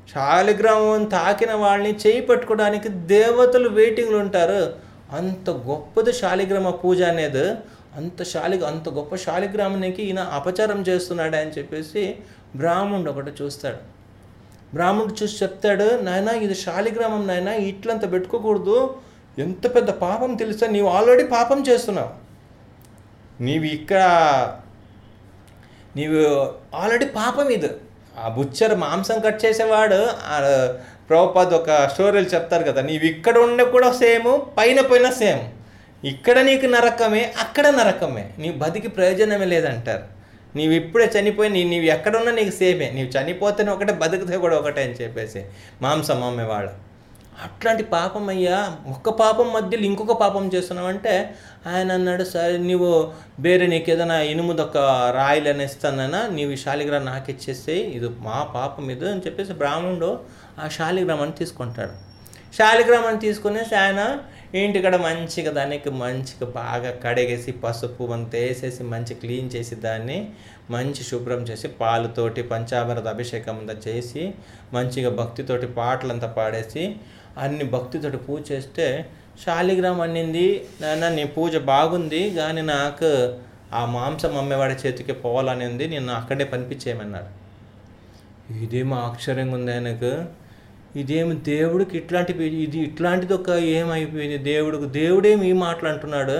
శాలిగ్రామం తాకిన వాళ్ళని చేయి పట్టుకోవడానికి దేవతలు వెయిటింగ్లు ఉంటారు. అంత గొప్పది శాలిగ్రామ పూజ అనేది అంత శాలి అంత గొప్ప శాలిగ్రామానికి ఈయన అపచారం చేస్తున్నాడు అని చెప్పేసి బ్రాహ్మణుడు ఒకటి చూస్తాడు. బ్రాహ్మణుడు చూసి చెప్తాడు నాయన ఇది శాలిగ్రామం నాయన ఇట్లంత పెట్టుకోకూడదు. ఎంత పెద్ద పాపం తెలుసా నీవు ఆల్రెడీ పాపం చేస్తున్నావు. నీవు ఇక్కడ నీవు ఆల్రెడీ పాపం ఇది. ఆ బుచ్చర్ మాంసం కట్ చేసేవాడు ప్రభుపాద్ ఒక స్టోరీలు చెప్తారు కదా నీవు ఇక్కడ ఉండే కూడా సేమ్ పైన పైన సేమ్. ఇక్కడ నీకు నరకమే అక్కడ నరకమే. నీ బతికి ప్రయోజనమే లేదంటారు. నీవు ఇప్పుడే చనిపోయి నీ నీవు ఎక్కడున్నా నీకు సేమే. నీవు చనిపోతేనే ఒకటే బతికితే కూడా ఒకటే అని చెప్పేసి మాంసం అమ్మేవాడు. అట్లాంటి పాపం అయ్యా ఒక్క పాపం మధ్యలో ఇంకొక పాపం చేస్తున్నావంటే ఆయన అన్నాడు సరే నీవు వేరే నీకు ఏదైనా ఇనుముదొక రాయిలు అని ఇస్తానన్నా నీవు ఈ శాలిగ్రామ్ నాకు ఇచ్చేసేయి ఇది మా పాపం ఇది అని చెప్పేసి బ్రాహ్మణుడు ఆ శాలిగ్రామాన్ని తీసుకుంటాడు. శాలిగ్రామాన్ని తీసుకునేసి ఆయన ఇంటికాడ మంచిగా దానికి మంచిగా బాగా కడిగేసి పసుపు అంత వేసేసి మంచి క్లీన్ చేసి దాన్ని మంచి శుభ్రం చేసి పాలుతోటి పంచామృత అభిషేకం అంతా చేసి మంచిగా భక్తితోటి పాటలంతా పాడేసి అన్ని భక్తితోటి పూజ చేస్తే శాలిగ్రామ్ అన్నింది నాన్న నీ పూజ బాగుంది కానీ నాకు ఆ మాంసం అమ్మేవాడి చేతికి పోవాలని ఉంది నేను అక్కడే పనిపించేయమన్నారు ఇదేమో ఆశ్చర్యంగా ఉంది ఆయనకు. ఇదేమి దేవుడికి ఇట్లాంటి ఇది ఇట్లాంటిది ఒక ఏమైపోయింది? దేవుడికి దేవుడేమి ఈ మాటలు అంటున్నాడు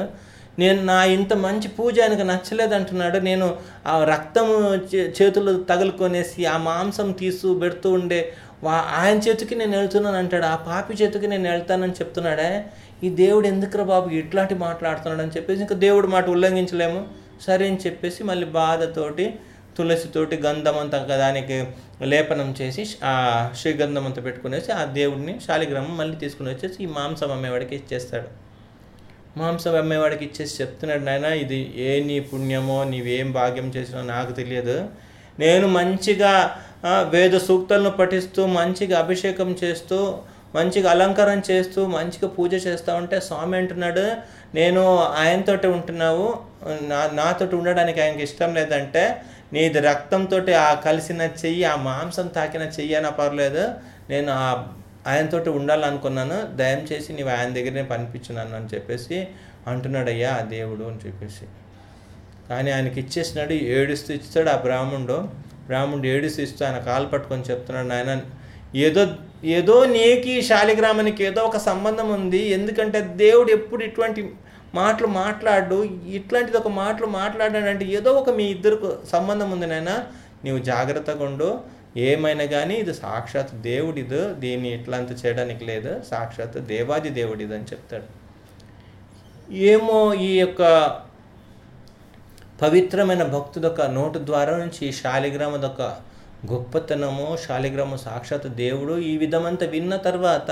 నేను నా ఇంత మంచి పూజ ఆయనకు నచ్చలేదు అంటున్నాడు నేను ఆ రక్తము చే- చేతులు తగులుకొనేసి ఆ మాంసం తీసు పెడుతూ ఉండే వా- ఆయన చేతికి నేను వెళ్తున్నాను అంటాడు. ఆ పాపి చేతికి నేను వెళ్తానని చెప్తున్నాడే. ఈ దేవుడు ఎందుకురా బాబు ఇట్లాంటి మాట్లాడుతున్నాడు అని చెప్పేసి ఇంకా దేవుడు మాట ఉల్లంఘించలేము. సరే అని చెప్పేసి మళ్ళీ బాధతోటి తులసితోటి గంధం అంతా దానికి లేపనం చేసి ఆ శ్రీగంధం అంతా పెట్టుకునేసి ఆ దేవుడిని శాలిగ్రామం మళ్ళీ తీసుకుని వచ్చేసి ఈ మాంసం అమ్మేవాడికి ఇచ్చేస్తాడు. మాంసం అమ్మేవాడికి ఇచ్చేసి చెప్తున్నాడు నాయన ఇది ఏ నీ పుణ్యమో నీవేం భాగ్యం చేసినో నాకు తెలియదు. నేను మంచిగా వేద సూక్తలను పఠిస్తూ మంచిగా అభిషేకం చేస్తూ మంచిగా అలంకారం చేస్తూ మంచిగా పూజ చేస్తూ ఉంటే స్వామి అంటున్నాడు నేను ఆయనతోటి ఉంటున్నావు నా నాతోటి ఉండడానికి ఆయనకి ఇష్టం లేదంటే నీది రక్తంతో ఆ కలిసిన చెయ్యి ఆ మాంసం తాకిన చెయ్యి అయినా పర్లేదు నేను ఆ ఆయనతోటి ఉండాలనుకున్నాను దయచేసి నీవు ఆయన దగ్గరనే పనిపించున్నాను అని చెప్పేసి అంటున్నాడయ్యా ఆ దేవుడు అని చెప్పేసి. కానీ ఆయనకి ఇచ్చేసినాడు ఏడుస్తూ ఇస్తాడు ఆ బ్రాహ్మణుడు. రాముడు ఏడుస్తూ ఆయన కాలు పట్టుకొని చెప్తున్నాడు నాయన ఏదో ఏదో నీకి శాలిగ్రామానికి ఏదో ఒక సంబంధం ఉంది. ఎందుకంటే దేవుడు ఎప్పుడు ఇటువంటి మాటలు మాట్లాడు ఇట్లాంటిది ఒక మాటలు మాట్లాడాడంటే ఏదో ఒక మీ ఇద్దరికి సంబంధం ఉంది నాయన. నీవు జాగ్రత్తగా ఉండు. ఏమైనా కానీ ఇది సాక్షాత్ దేవుడిదు. దీన్ని ఇట్లంత చేయడానికి లేదు. సాక్షాత్ దేవాది దేవుడిది అని చెప్తాడు. ఏమో ఈ యొక్క పవిత్రమైన భక్తుదొక నోటు ద్వారా నుంచి శాలిగ్రామ దొక గొప్పతనము శాలిగ్రామ సాక్షాత్ దేవుడు. ఈ విధమంతా విన్న తర్వాత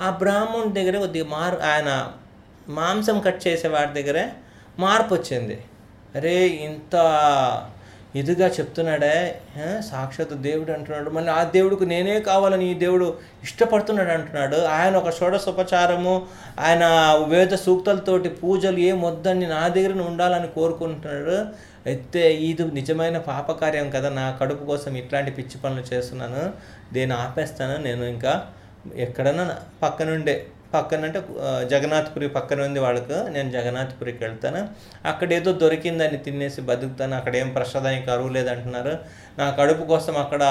ఆ బ్రాహ్మణుడి దగ్గర కొద్దిగా మార్ ఆయన మాంసం కట్ చేసే వాడి దగ్గరే మార్పు వచ్చింది. అరే ఇంత ఇదిగా చెప్తున్నాడే సాక్షాత్ దేవుడు అంటున్నాడు. మళ్ళీ ఆ దేవుడికి నేనే కావాలని ఈ దేవుడు ఇష్టపడుతున్నాడు అంటున్నాడు. ఆయన ఒక షోడశోపచారము ఆయన వేద సూక్తలతోటి పూజలు ఏం వద్దని నా దగ్గర ఉండాలని కోరుకుంటున్నాడు. అయితే ఇది నిజమైన పాపకార్యం కదా నా కడుపు కోసం ఇట్లాంటి పిచ్చి పనులు చేస్తున్నాను. దీన్ని ఆపేస్తాను. నేను ఇంకా ఎక్కడన్నా పక్కనుండే పక్కన పక్కనంటే జగన్నాథ్పురి పక్కన ఉంది వాళ్ళకు. నేను జగన్నాథ్పురికి వెళ్తాను. అక్కడ ఏదో దొరికిందని తినేసి బతుకుతాను. అక్కడ ఏం ప్రసాదం కరువు లేదంటున్నారు. నా కడుపు కోసం అక్కడ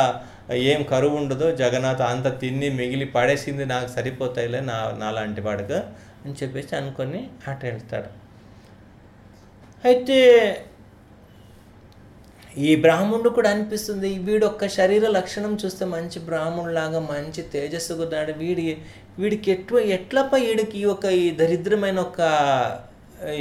ఏం కరువు ఉండదు. జగన్నాథ్ అంత తిని మిగిలి పడేసింది నాకు సరిపోతాయిలే నా నాలాంటి వాడికి అని చెప్పేసి అనుకొని అట వెళ్తాడు. అయితే ఈ బ్రాహ్మణుడు కూడా అనిపిస్తుంది వీడు ఒక్క శరీర లక్షణం చూస్తే మంచి బ్రాహ్మణులాగా మంచి తేజస్సుగా వీడి వీడికి ఎట్వ ఎట్లపై వీడికి ఈ ఒక ఈ దరిద్రమైన ఒక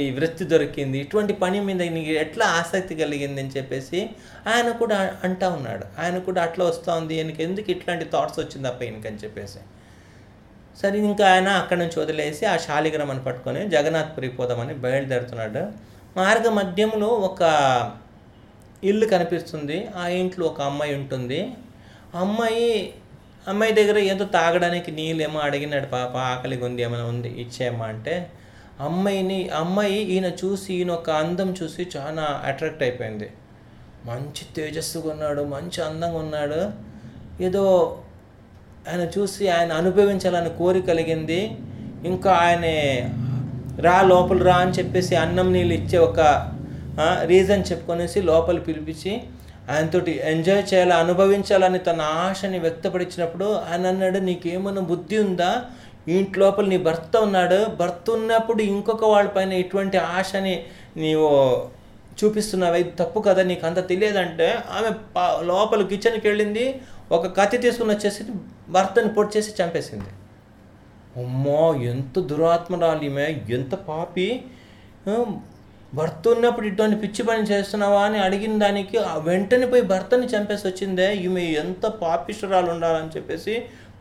ఈ వృత్తి దొరికింది? ఇటువంటి పని మీద నీకు ఎట్లా ఆసక్తి కలిగింది అని చెప్పేసి ఆయన కూడా అంటా ఉన్నాడు. ఆయన కూడా అట్లా వస్తూ ఉంది ఈయనకి ఎందుకు ఇట్లాంటి థాట్స్ వచ్చింది అప్ప ఈయనకని చెప్పేసి. సరే ఇంకా ఆయన అక్కడి నుంచి వదిలేసి ఆ శాలిగ్రామని పట్టుకొని జగన్నాథ్పురి పోదామని బయలుదేరుతున్నాడు. మార్గ మధ్యంలో ఒక ఇల్లు కనిపిస్తుంది. ఆ ఇంట్లో ఒక అమ్మాయి ఉంటుంది. అమ్మాయి అమ్మాయి దగ్గర ఏదో తాగడానికి నీళ్ళేమో అడిగినాడు పాప ఆకలి ఉంది ఏమైనా ఉంది? ఇచ్చేయమ్మా అంటే అమ్మాయిని అమ్మాయి ఈయన చూసి ఈయన ఒక అందం చూసి చాలా అట్రాక్ట్ అయిపోయింది. మంచి తేజస్సుగా ఉన్నాడు మంచి అందంగా ఉన్నాడు. ఏదో ఆయన చూసి ఆయన అనుభవించాలని కోరిక కలిగింది. ఇంకా ఆయన రా లోపల రా అని చెప్పేసి అన్నం నీళ్ళు ఇచ్చే ఒక రీజన్ చెప్పుకొనేసి లోపల పిలిపించి ఆయనతోటి ఎంజాయ్ చేయాలి అనుభవించాలని తన ఆశని వ్యక్తపరిచినప్పుడు ఆయన అన్నాడు నీకేమన్నా బుద్ధి ఉందా? ఇంటి లోపల నీ భర్త ఉన్నాడు. భర్త ఉన్నప్పుడు ఇంకొక వాళ్ళపైన ఇటువంటి ఆశని నీవు చూపిస్తున్నావు? ఇది తప్పు కదా నీకు అంత తెలియదంటే ఆమె పా- లోపల కిచెన్కి వెళ్ళింది. ఒక కత్తి తీసుకుని వచ్చేసి భర్తని పొడి చేసి చంపేసింది. అమ్మో ఎంత దురాత్మరాలు ఈమె ఎంత పాపి. భర్త ఉన్నప్పుడు ఇటువంటి పిచ్చి పని చేస్తున్నావా అని అడిగిన దానికి ఆ వెంటనే పోయి భర్తని చంపేసి వచ్చిందే ఈమె ఎంత పాపిష్టురాలు ఉండాలని చెప్పేసి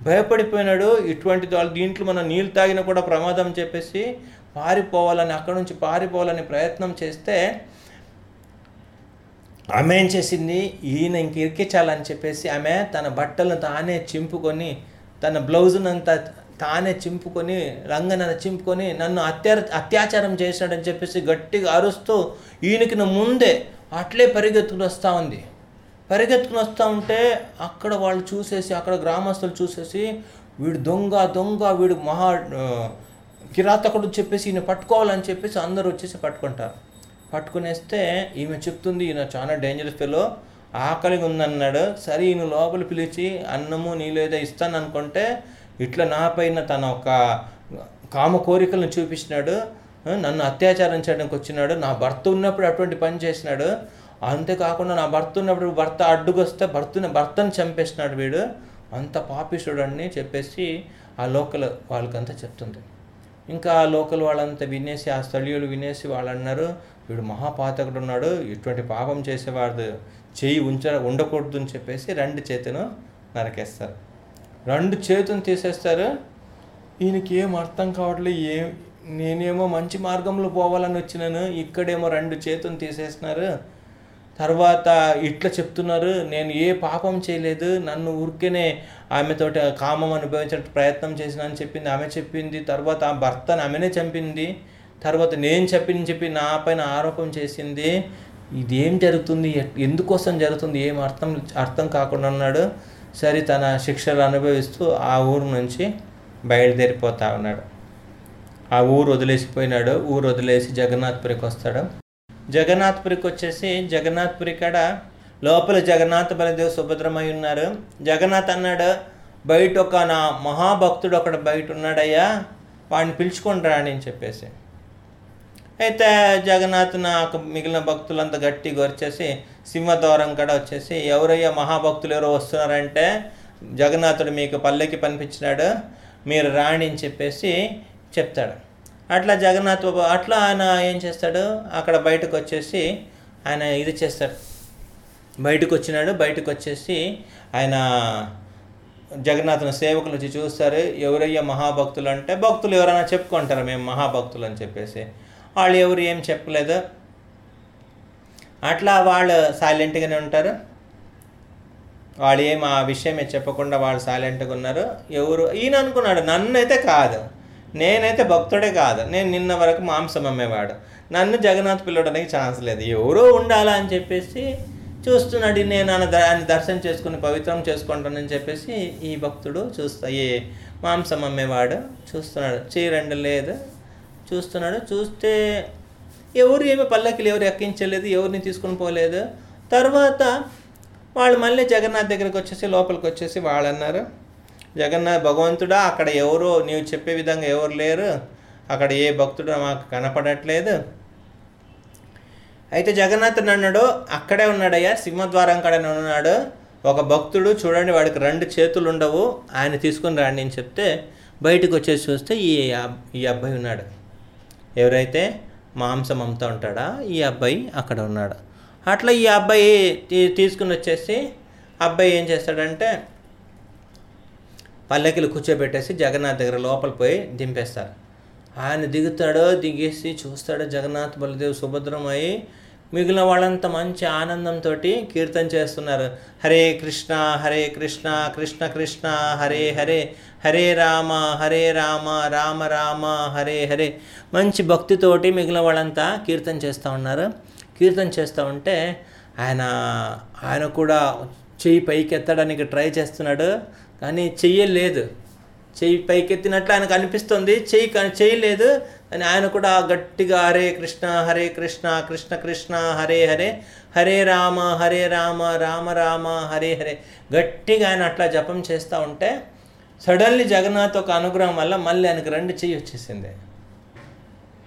భయపడిపోయినాడు. ఇటువంటి వాళ్ళు దీంట్లో మనం నీళ్ళు తాగినా కూడా ప్రమాదం చెప్పేసి పారిపోవాలని అక్కడ నుంచి పారిపోవాలని ప్రయత్నం చేస్తే ఆమె ఏం చేసింది? ఈయన ఇంక ఇరికించాలని చెప్పేసి ఆమె తన బట్టలను తానే చింపుకొని తన బ్లౌజునంతా తానే చింపుకొని రంగనన్న చింపుకొని నన్ను అత్యా అత్యాచారం చేసినాడని చెప్పేసి గట్టిగా అరుస్తూ ఈయనకి నా ముందే అట్లే పరిగెత్తుకుని వస్తూ ఉంది. పరిగెత్తుకుని వస్తూ ఉంటే అక్కడ వాళ్ళు చూసేసి అక్కడ గ్రామస్తులు చూసేసి వీడు దొంగ దొంగ వీడు మహా కిరాతకుడు చెప్పేసి ఈయన పట్టుకోవాలని చెప్పేసి అందరూ వచ్చేసి పట్టుకుంటారు. పట్టుకునేస్తే ఈమె చెప్తుంది ఈయన చాలా డేంజరస్ ఫెలో ఆకలిగా ఉందన్నాడు. సరే ఈయన లోపల పిలిచి అన్నము నీళ్ళు ఏదో ఇస్తాను అనుకుంటే ఇట్లా నా పైన తన ఒక కామ కోరికలను చూపించినాడు నన్ను అత్యాచారం చేయడానికి వచ్చినాడు నా భర్త ఉన్నప్పుడు అటువంటి పని చేసినాడు. అంతేకాకుండా నా భర్త ఉన్నప్పుడు భర్త అడ్డుకొస్తే భర్తని భర్తను చంపేసినాడు వీడు. అంత పాపిష్టుడు అని చెప్పేసి ఆ లోకల్ వాళ్ళకంతా చెప్తుంది. ఇంకా ఆ లోకల్ వాళ్ళంతా వినేసి ఆ స్థళీయులు వినేసి వాళ్ళు అన్నారు వీడు మహాపాతకుడు ఉన్నాడు ఇటువంటి పాపం చేసేవాడు చేయి ఉంచ ఉండకూడదు అని చెప్పేసి రెండు చేతిను నరకేస్తారు. రెండు చేతులు తీసేస్తారు. ఈయనకి ఏం అర్థం కావట్లేదు ఏం నేనేమో మంచి మార్గంలో పోవాలని వచ్చినాను ఇక్కడేమో రెండు చేతులు తీసేసినారు తర్వాత ఇట్లా చెప్తున్నారు నేను ఏ పాపం చేయలేదు నన్ను ఊరికేనే ఆమెతోటి కామం అనుభవించడానికి ప్రయత్నం చేసిన అని చెప్పింది. ఆమె చెప్పింది తర్వాత ఆ భర్తను ఆమెనే చంపింది. తర్వాత నేను చెప్పింది చెప్పి నా పైన ఆరోపణ చేసింది. ఇదేం జరుగుతుంది? ఎందుకోసం జరుగుతుంది? ఏం అర్థం అర్థం కాకుండా ఉన్నాడు సరే తన శిక్షలు అనుభవిస్తూ ఆ ఊరు నుంచి బయలుదేరిపోతా ఉన్నాడు. ఆ ఊరు వదిలేసిపోయినాడు. ఊరు వదిలేసి జగన్నాథ్పురికి వస్తాడు. జగన్నాథ్పురికి వచ్చేసి జగన్నాథ్పురి కాడ లోపల జగన్నాథ్ బలదేవ్ సుభద్రమై ఉన్నారు. జగన్నాథ్ అన్నాడు బయట ఒక నా మహాభక్తుడు ఒకడు బయట ఉన్నాడయ్యా వాడిని పిలుచుకొని రాని అని చెప్పేసి. అయితే జగన్నాథ్ నాకు మిగిలిన భక్తులంతా గట్టిగా వచ్చేసి సింహద్వారం కూడా వచ్చేసి ఎవరయ్యా మహాభక్తులు ఎవరో వస్తున్నారంటే జగన్నాథుడు మీకు పల్లెకి పనిపించినాడు మీరు రాణి అని చెప్పేసి చెప్తాడు. అట్లా జగన్నాథ్ బాబు అట్లా ఆయన ఏం చేస్తాడు? అక్కడ బయటకు వచ్చేసి ఆయన ఇది చేస్తాడు. బయటకు వచ్చినాడు బయటకు వచ్చేసి ఆయన జగన్నాథుని సేవకులు వచ్చి చూస్తారు ఎవరయ్యా మహాభక్తులు అంటే భక్తులు ఎవరైనా చెప్పుకుంటారు మేము మహాభక్తులు అని చెప్పేసి. వాళ్ళు ఎవరు ఏం చెప్పలేదు. అట్లా వాళ్ళు సైలెంట్గానే ఉంటారు. వాళ్ళు ఏం ఆ విషయమే చెప్పకుండా వాళ్ళు సైలెంట్గా ఉన్నారు. ఎవరు ఈయన అనుకున్నాడు నన్ను అయితే కాదు. నేనైతే భక్తుడే కాదు. నేను నిన్న వరకు మాంసం అమ్మేవాడు. నన్ను జగన్నాథ్ పిల్లడానికి ఛాన్స్ లేదు. ఎవరో ఉండాలా అని చెప్పేసి చూస్తున్నాడు. నేను ఆయన ఆయన దర్శనం చేసుకుని పవిత్రం చేసుకుంటానని చెప్పేసి ఈ భక్తుడు చూస్తా ఈ మాంసం అమ్మేవాడు? చూస్తున్నాడు. చీరండి లేదు చూస్తున్నాడు. చూస్తే ఎవరు ఏమి పల్లకిలు ఎవరు ఎక్కించలేదు ఎవరిని తీసుకుని పోలేదు. తర్వాత వాళ్ళు మళ్ళీ జగన్నాథ్ దగ్గరికి వచ్చేసి లోపలికి వచ్చేసి వాళ్ళు అన్నారు జగన్నాథ్ భగవంతుడా అక్కడ ఎవరు నీవు చెప్పే విధంగా ఎవరు లేరు. అక్కడ ఏ భక్తుడు మాకు కనపడట్లేదు. అయితే జగన్నాథుడు అన్నాడు అక్కడే ఉన్నాడయ్యా సింహద్వారం కాడనే ఉన్నాడు. ఒక భక్తుడు చూడండి వాడికి రెండు చేతులు ఉండవు. ఆయన తీసుకుని రాండి అని చెప్తే బయటకు వచ్చేసి చూస్తే ఈ ఈ అబ్బాయి ఉన్నాడు. ఎవరైతే మాంసం అమ్ముతూ ఉంటాడా? ఈ అబ్బాయి అక్కడ ఉన్నాడు. అట్లా ఈ అబ్బాయి తీ- తీసుకుని వచ్చేసి అబ్బాయి ఏం చేస్తాడంటే పల్లకిలు కూర్చోబెట్టేసి జగన్నాథ్ దగ్గర లోపల పోయి దింపేస్తారు. ఆయన దిగుతాడో దిగేసి చూస్తాడో జగన్నాథ్ బలదేవ్ సుభద్రమై మిగిలిన వాళ్ళంతా మంచి ఆనందంతో కీర్తన చేస్తున్నారు. హరే కృష్ణ హరే కృష్ణ కృష్ణ కృష్ణ హరే హరే హరే రామ హరే రామ రామ రామ హరే హరే. మంచి భక్తితోటి మిగిలిన వాళ్ళంతా కీర్తన చేస్తూ ఉన్నారు. కీర్తన చేస్తూ ఉంటే ఆయన ఆయన కూడా చెయ్యి పైకి ఎత్తడానికి ట్రై చేస్తున్నాడు కానీ చెయ్యలేదు చెయ్యి పైకెత్తినట్లు ఆయనకు అనిపిస్తుంది చెయ్యి కానీ చేయలేదు అని ఆయన కూడా గట్టిగా హరే కృష్ణ హరే కృష్ణ కృష్ణ కృష్ణ హరే హరే. హరే రామ హరే రామ రామ రామ హరే హరే. గట్టిగా ఆయన అట్లా జపం చేస్తూ ఉంటే సడన్లీ జగన్నాథ్ ఒక అనుగ్రహం వల్ల మళ్ళీ ఆయనకు రెండు చెయ్యి వచ్చేసింది.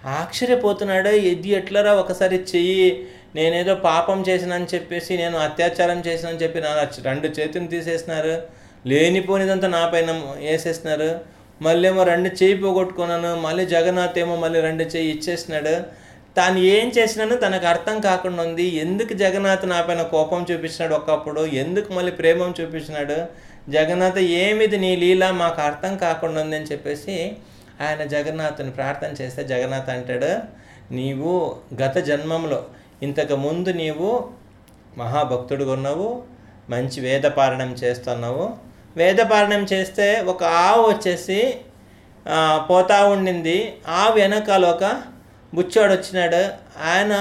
ఆశ్చర్యపోతున్నాడు ఇది ఎట్లరా ఒకసారి చెయ్యి నేనేదో పాపం చేసినని చెప్పేసి నేను అత్యాచారం చేసినని చెప్పి నా రెండు చేతులు తీసేసినారు. లేనిపోనిదంతా నా పైన వేసేసినారు. మళ్ళీ ఏమో రెండు చేయి పోగొట్టుకున్నాను. మళ్ళీ జగన్నాథ్ ఏమో మళ్ళీ రెండు చేయి ఇచ్చేసినాడు. తాను ఏం చేసినాను తనకు అర్థం కాకుండా ఉంది. ఎందుకు జగన్నాథ్ నా పైన కోపం చూపించినాడు ఒకప్పుడు? ఎందుకు మళ్ళీ ప్రేమం చూపించినాడు? జగన్నాథ్ ఏమిది నీ లీల? మాకు అర్థం కాకుండా ఉంది అని చెప్పేసి ఆయన జగన్నాథుని ప్రార్థన చేస్తే జగన్నాథ్ అంటాడు నీవు గత జన్మంలో ఇంతకు ముందు నీవు మహాభక్తుడుగా ఉన్నావు మంచి వేదపారణం చేస్తున్నావు. వేదపారణం చేస్తే ఒక ఆవు వచ్చేసి పోతా ఉండింది. ఆవు వెనకాల ఒక బుచ్చాడు వచ్చినాడు ఆయన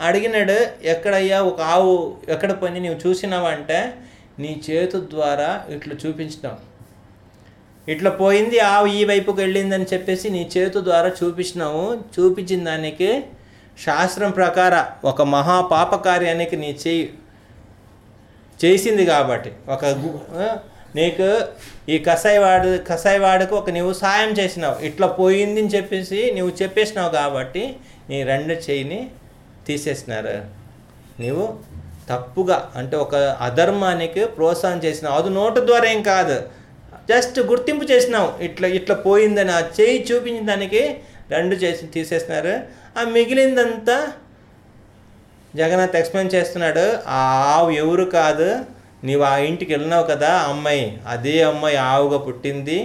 అడిగినాడు ఎక్కడయ్యా ఒక ఆవు ఎక్కడ పోయి నువ్వు చూసినావంటే నీ చేతు ద్వారా ఇట్లా చూపించినావు ఇట్లా పోయింది ఆవు ఈ వైపుకి వెళ్ళిందని చెప్పేసి నీ చేతు ద్వారా చూపించినావు. చూపించిన దానికి శాస్త్రం ప్రకారం ఒక మహా పాప కార్యానికి నీ చేయి చేసింది కాబట్టి. ఒక గు- నీకు ఈ కసాయివాడు కసాయివాడుకు ఒక నువ్వు సాయం చేసినావు. ఇట్లా పోయింది అని చెప్పేసి నువ్వు చెప్పేసినావు కాబట్టి నీ రెండు చేయిని తీసేసినారు. నీవు తప్పుగా అంటే ఒక అధర్మానికి ప్రోత్సాహం చేసినావు. అది నోటు ద్వారా ఏం కాదు. జస్ట్ గుర్తింపు చేసినావు. ఇట్లా ఇట్లా పోయిందని ఆ చేయి చూపించిన దానికి రెండు చేసి తీసేసినారు. ఆ మిగిలిందంతా జగన్నాథ్ ఎక్స్ప్లెయిన్ చేస్తున్నాడు. ఆ ఆవు ఎవరు కాదు. నీవు ఆ ఇంటికి వెళ్ళినావు కదా అమ్మాయి అదే అమ్మాయి ఆవుగా పుట్టింది.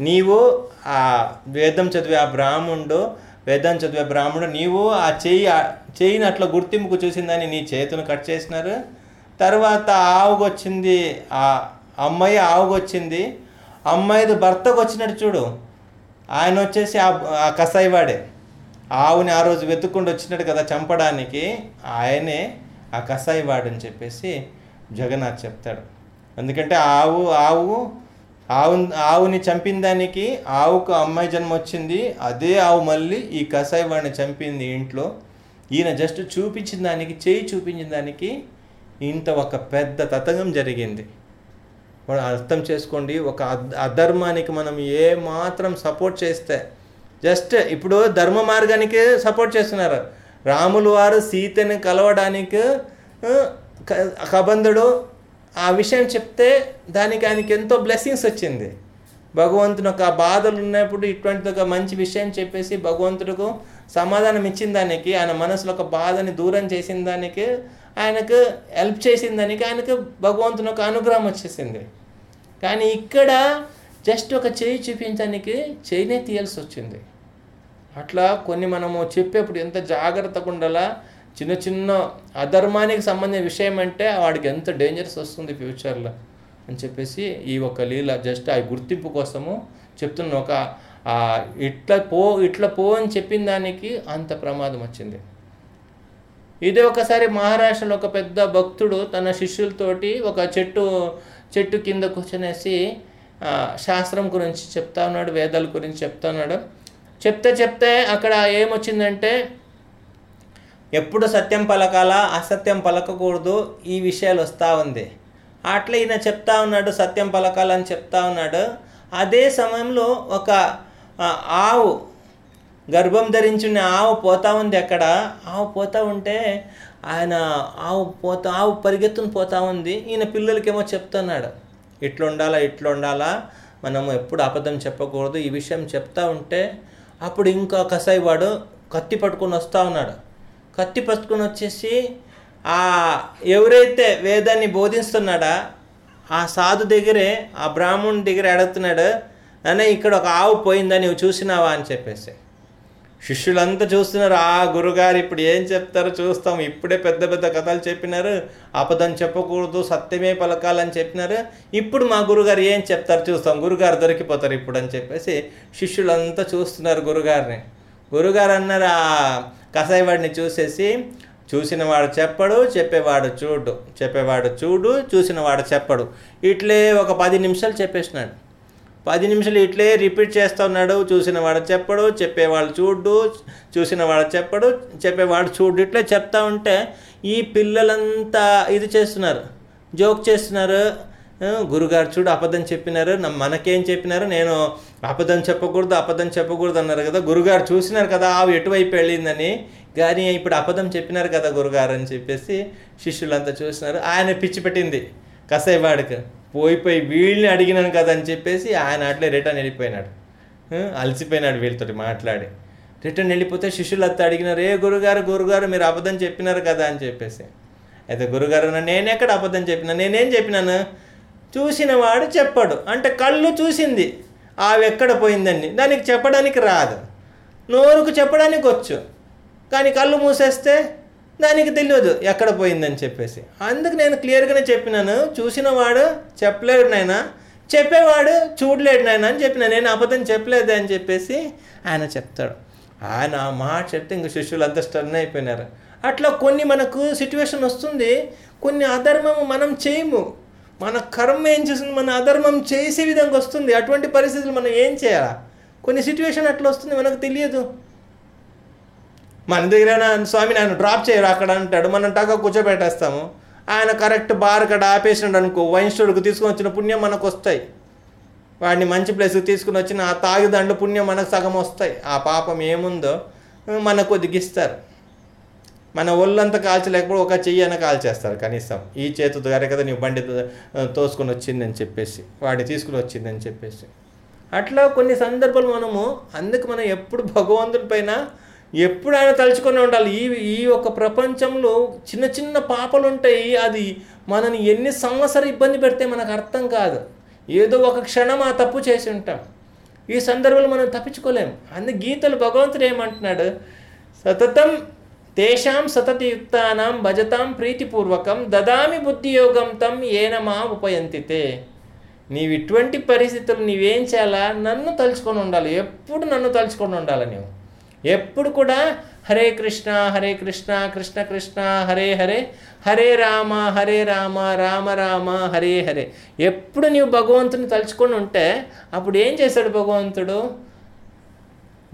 నీవు ఆ వేదం చదివే ఆ బ్రాహ్మణుడు వేదం చదివే బ్రాహ్మణుడు నీవు ఆ చెయ్యి ఆ అట్లా గుర్తింపుకు చూసిందని నీ చేతును కట్ చేసినారు. తర్వాత ఆవుగొచ్చింది ఆ అమ్మాయి ఆవుగొచ్చింది. అమ్మాయిది భర్తకు వచ్చినట్టు చూడు. ఆయన వచ్చేసి ఆ ఆ కసాయివాడే. ఆవుని ఆ రోజు వెతుక్కుండా వచ్చినాడు కదా చంపడానికి. ఆయనే ఆ కసాయి వాడని చెప్పేసి జగన్నాథ్ చెప్తాడు. ఎందుకంటే ఆవు ఆవు ఆవు ఆవుని చంపిన దానికి ఆవుకు అమ్మాయి జన్మ వచ్చింది. అదే ఆవు మళ్ళీ ఈ కసాయి వాడిని చంపింది ఇంట్లో. ఈయన జస్ట్ చూపించిన దానికి చేయి చూపించిన దానికి ఇంత ఒక పెద్ద తతంగం జరిగింది. మనం అర్థం చేసుకోండి ఒక అధర్మానికి మనం ఏ మాత్రం సపోర్ట్ చేస్తే జస్ట్ ఇప్పుడు ధర్మ మార్గానికి సపోర్ట్ చేస్తున్నారు. రాములు వారు సీతని కలవడానికి కబంధుడు ఆ విషయం చెప్తే దానికి ఆయనకి ఎంతో బ్లెస్సింగ్స్ వచ్చింది. భగవంతుని ఒక బాధలు ఉన్నప్పుడు ఇటువంటి ఒక మంచి విషయం చెప్పేసి భగవంతుడికి సమాధానం ఇచ్చిన దానికి ఆయన మనసులో ఒక బాధని దూరం చేసిన దానికి ఆయనకు హెల్ప్ చేసిన దానికి ఆయనకు భగవంతుని ఒక అనుగ్రహం వచ్చేసింది. కానీ ఇక్కడ జస్ట్ ఒక చేయి చూపించడానికి చేయినే తీయాల్సి వచ్చింది. అట్లా కొన్ని మనము చెప్పేప్పుడు ఎంత జాగ్రత్తగా ఉండాలా చిన్న చిన్న అధర్మానికి సంబంధించిన విషయం అంటే వాడికి ఎంత డేంజరస్ వస్తుంది ఫ్యూచర్లో అని చెప్పేసి ఈ ఒక లీల జస్ట్ ఆ గుర్తింపు కోసము చెప్తున్న ఒక ఇట్లా పో ఇట్లా పో అని చెప్పిన దానికి అంత ప్రమాదం వచ్చింది. ఇదే ఒకసారి మహారాష్ట్రలో ఒక పెద్ద భక్తుడు తన శిష్యులతోటి ఒక చెట్టు చెట్టు కింద కూర్చొనేసి శాస్త్రం గురించి చెప్తా ఉన్నాడు వేదాల గురించి చెప్తా ఉన్నాడు. చెప్తే చెప్తే అక్కడ ఏమొచ్చిందంటే ఎప్పుడు సత్యం పలకాలా? అసత్యం పలకకూడదు. ఈ విషయాలు వస్తూ ఉంది. అట్లా ఈయన చెప్తా ఉన్నాడు సత్యం పలకాలని చెప్తా ఉన్నాడు. అదే సమయంలో ఒక ఆవు గర్భం ధరించిన ఆవు పోతా ఉంది అక్కడ. ఆవు పోతా ఉంటే ఆయన ఆవు పోతా ఆవు పరిగెత్తుని పోతా ఉంది. ఈయన పిల్లలకేమో చెప్తున్నాడు. ఇట్లా ఉండాలా ఇట్లా ఉండాలా మనము ఎప్పుడు అబద్ధం చెప్పకూడదు. ఈ విషయం చెప్తా ఉంటే అప్పుడు ఇంకో కసాయి వాడు కత్తి పట్టుకొని వస్తూ ఉన్నాడు. కత్తి పట్టుకుని వచ్చేసి ఆ ఎవరైతే వేదాన్ని బోధిస్తున్నాడా ఆ సాధు దగ్గరే ఆ బ్రాహ్మణుడి దగ్గర అడుగుతున్నాడు అనే ఇక్కడ ఒక ఆవు పోయిందా? నువ్వు చూసినావా? అని చెప్పేసి. శిష్యులంతా చూస్తున్నారు ఆ గురుగారు ఇప్పుడు ఏం చెప్తారో చూస్తాం. ఇప్పుడే పెద్ద పెద్ద కథలు చెప్పినారు. అపదం చెప్పకూడదు సత్యమే పలకాలని చెప్పినారు. ఇప్పుడు మా గురుగారు ఏం చెప్తారు చూస్తాం. గురుగారు దొరికిపోతారు ఇప్పుడు అని చెప్పేసి శిష్యులంతా చూస్తున్నారు గురుగారిని. గురుగారు అన్నారు ఆ కసాయివాడిని చూసేసి చూసినవాడు చెప్పడు చెప్పేవాడు చూడు చెప్పేవాడు చూడు చూసినవాడు చెప్పడు. ఇట్లే ఒక పది నిమిషాలు చెప్పేసినాడు. పది నిమిషాలు ఇట్లే రిపీట్ చేస్తూ ఉన్నాడు చెప్పడు చెప్పేవాడు చూడు చూసినవాడు చెప్పడు చెప్పేవాడు చూడు ఇట్లే చెప్తా ఉంటే ఈ పిల్లలంతా ఇది చేస్తున్నారు జోక్ చేస్తున్నారు గురుగారు చూడు అబద్ధం చెప్పినారు మనకేం చెప్పినారు నేను అబద్ధం చెప్పకూడదు అబద్ధం చెప్పకూడదు అన్నారు కదా. గురుగారు చూసినారు కదా ఆవు ఎటువైపు వెళ్ళిందని. కానీ ఇప్పుడు అబద్ధం చెప్పినారు కదా గురుగారు అని చెప్పేసి శిష్యులంతా చూసినారు. ఆయన పిచ్చి పెట్టింది కసాయివాడికి పోయి పోయి వీళ్ళని అడిగినాను కదా అని చెప్పేసి ఆయన అట్లే రిటర్న్ వెళ్ళిపోయినాడు. అలసిపోయినాడు వీళ్ళతో మాట్లాడి. రిటర్న్ వెళ్ళిపోతే శిష్యులు అడిగినారు ఏ గురుగారు గురుగారు మీరు అబద్ధం చెప్పినారు కదా అని చెప్పేసి. అయితే గురుగారు నేను నేనెక్కడ అబద్ధం చెప్పినా నేనేం చెప్పినాను? చూసిన వాడు చెప్పాడు. అంటే కళ్ళు చూసింది. ఆవి ఎక్కడ పోయిందండి? దానికి చెప్పడానికి రాదు. నోరుకు చెప్పడానికి వచ్చు. కానీ కళ్ళు మూసేస్తే దానికి తెలియదు ఎక్కడ పోయిందని చెప్పేసి. అందుకు నేను క్లియర్గానే చెప్పినాను. చూసిన వాడు చెప్పలేడు నాయన. చెప్పేవాడు చూడలేడు నాయన అని చెప్పిన. నేను అబద్ధం చెప్పలేదు అని చెప్పేసి ఆయన చెప్తాడు. ఆయన ఆ మాట చెప్తే ఇంక శిష్యులు అంతా అయిపోయినారు. అట్లా కొన్ని మనకు సిచ్యువేషన్ వస్తుంది. కొన్ని అధర్మము మనం చేయము. మన కర్మ ఏం చేస్తుంది? మన అధర్మం చేసే విధంగా వస్తుంది. అటువంటి పరిస్థితులు మనం ఏం చేయాలా? కొన్ని సిచ్యువేషన్ అట్లా వస్తుంది మనకు తెలియదు. మన దగ్గర నా- స్వామి నన్ను డ్రాప్ చేయరు అక్కడ అంటాడు. మనం టగా కూర్చోబెట్టేస్తాము. ఆయన కరెక్ట్ బార్ కడ ఆపేసినాడు అనుకో వైన్ స్టోర్కి తీసుకొని వచ్చిన పుణ్యం మనకు వస్తాయి. వాడిని మంచి ప్లేస్కి తీసుకుని వచ్చిన ఆ తాగిదండ్ల పుణ్యం మనకు సగం వస్తాయి. ఆ పాపం ఏముందో మనకు కొద్దిగిస్తారు మన ఒళ్ళంతా కాల్చలేకపోతే ఒక చెయ్యి అయినా కాల్చేస్తారు కనీసం. ఈ చేతు ద్వారా కదా నీ బండి తోసుకొని వచ్చిందని చెప్పేసి వాడి తీసుకుని వచ్చిందని చెప్పేసి. అట్లా కొన్ని సందర్భాలు మనము అందుకు మనం ఎప్పుడు భగవంతుడి పైన ఎప్పుడు ఆయన తలుచుకొని ఉండాలి. ఈ ఈ యొక్క ప్రపంచంలో చిన్న చిన్న పాపలు ఉంటాయి అది మనని ఎన్ని సంవత్సరాలు ఇబ్బంది పెడితే మనకు అర్థం కాదు. ఏదో ఒక క్షణం ఆ తప్పు చేసి ఉంటాం. ఈ సందర్భంలో మనం తప్పించుకోలేం. అందుకే గీతలు భగవంతుడు ఏమంటున్నాడు? సతతం తేషాం సతతియుక్తానాం భజతాం ప్రీతిపూర్వకం దదామి బుద్ధియోగం తం ఏనమా ఉపయంతితే. నీవు ఇటువంటి పరిస్థితులు నీవేం చేయాలా? నన్ను తలుచుకొని ఉండాలి. ఎప్పుడు నన్ను తలుచుకొని ఉండాలి నీవు? ఎప్పుడు కూడా హరే కృష్ణ హరే కృష్ణ కృష్ణ కృష్ణ హరే హరే హరే రామ హరే రామ రామ రామ హరే హరే. ఎప్పుడు నీవు భగవంతుని తలుచుకొని ఉంటే అప్పుడు ఏం చేశాడు భగవంతుడు?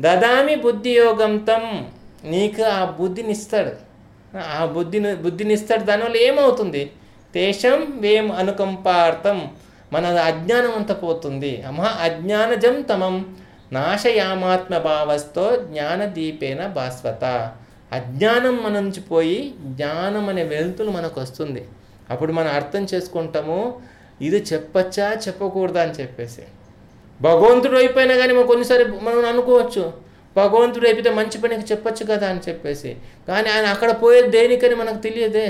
దదామి బుద్ధియోగంతం నీకు ఆ బుద్ధినిస్తాడు. ఆ బుద్ధిని బుద్ధినిస్తాడు దానివల్ల ఏమవుతుంది? తేషం వేం అనుకంపార్థం. మన అజ్ఞానం అంతా పోతుంది. అమ్మ అజ్ఞానజం తమం. నాశయామాత్మ భావస్తో జ్ఞానదీపేన భాస్వత. అజ్ఞానం మన నుంచి పోయి జ్ఞానం అనే వెలుతులు మనకు వస్తుంది. అప్పుడు మనం అర్థం చేసుకుంటాము ఇది చెప్పచ్చా చెప్పకూడదా అని చెప్పేసి. భగవంతుడు అయిపోయినా కానీ మనం కొన్నిసారి మనం అనుకోవచ్చు. భగవంతుడు అయిపోతే మంచి పనికి చెప్పొచ్చు కదా అని చెప్పేసి. కానీ ఆయన అక్కడ పోయేది దేనికని మనకు తెలియదే.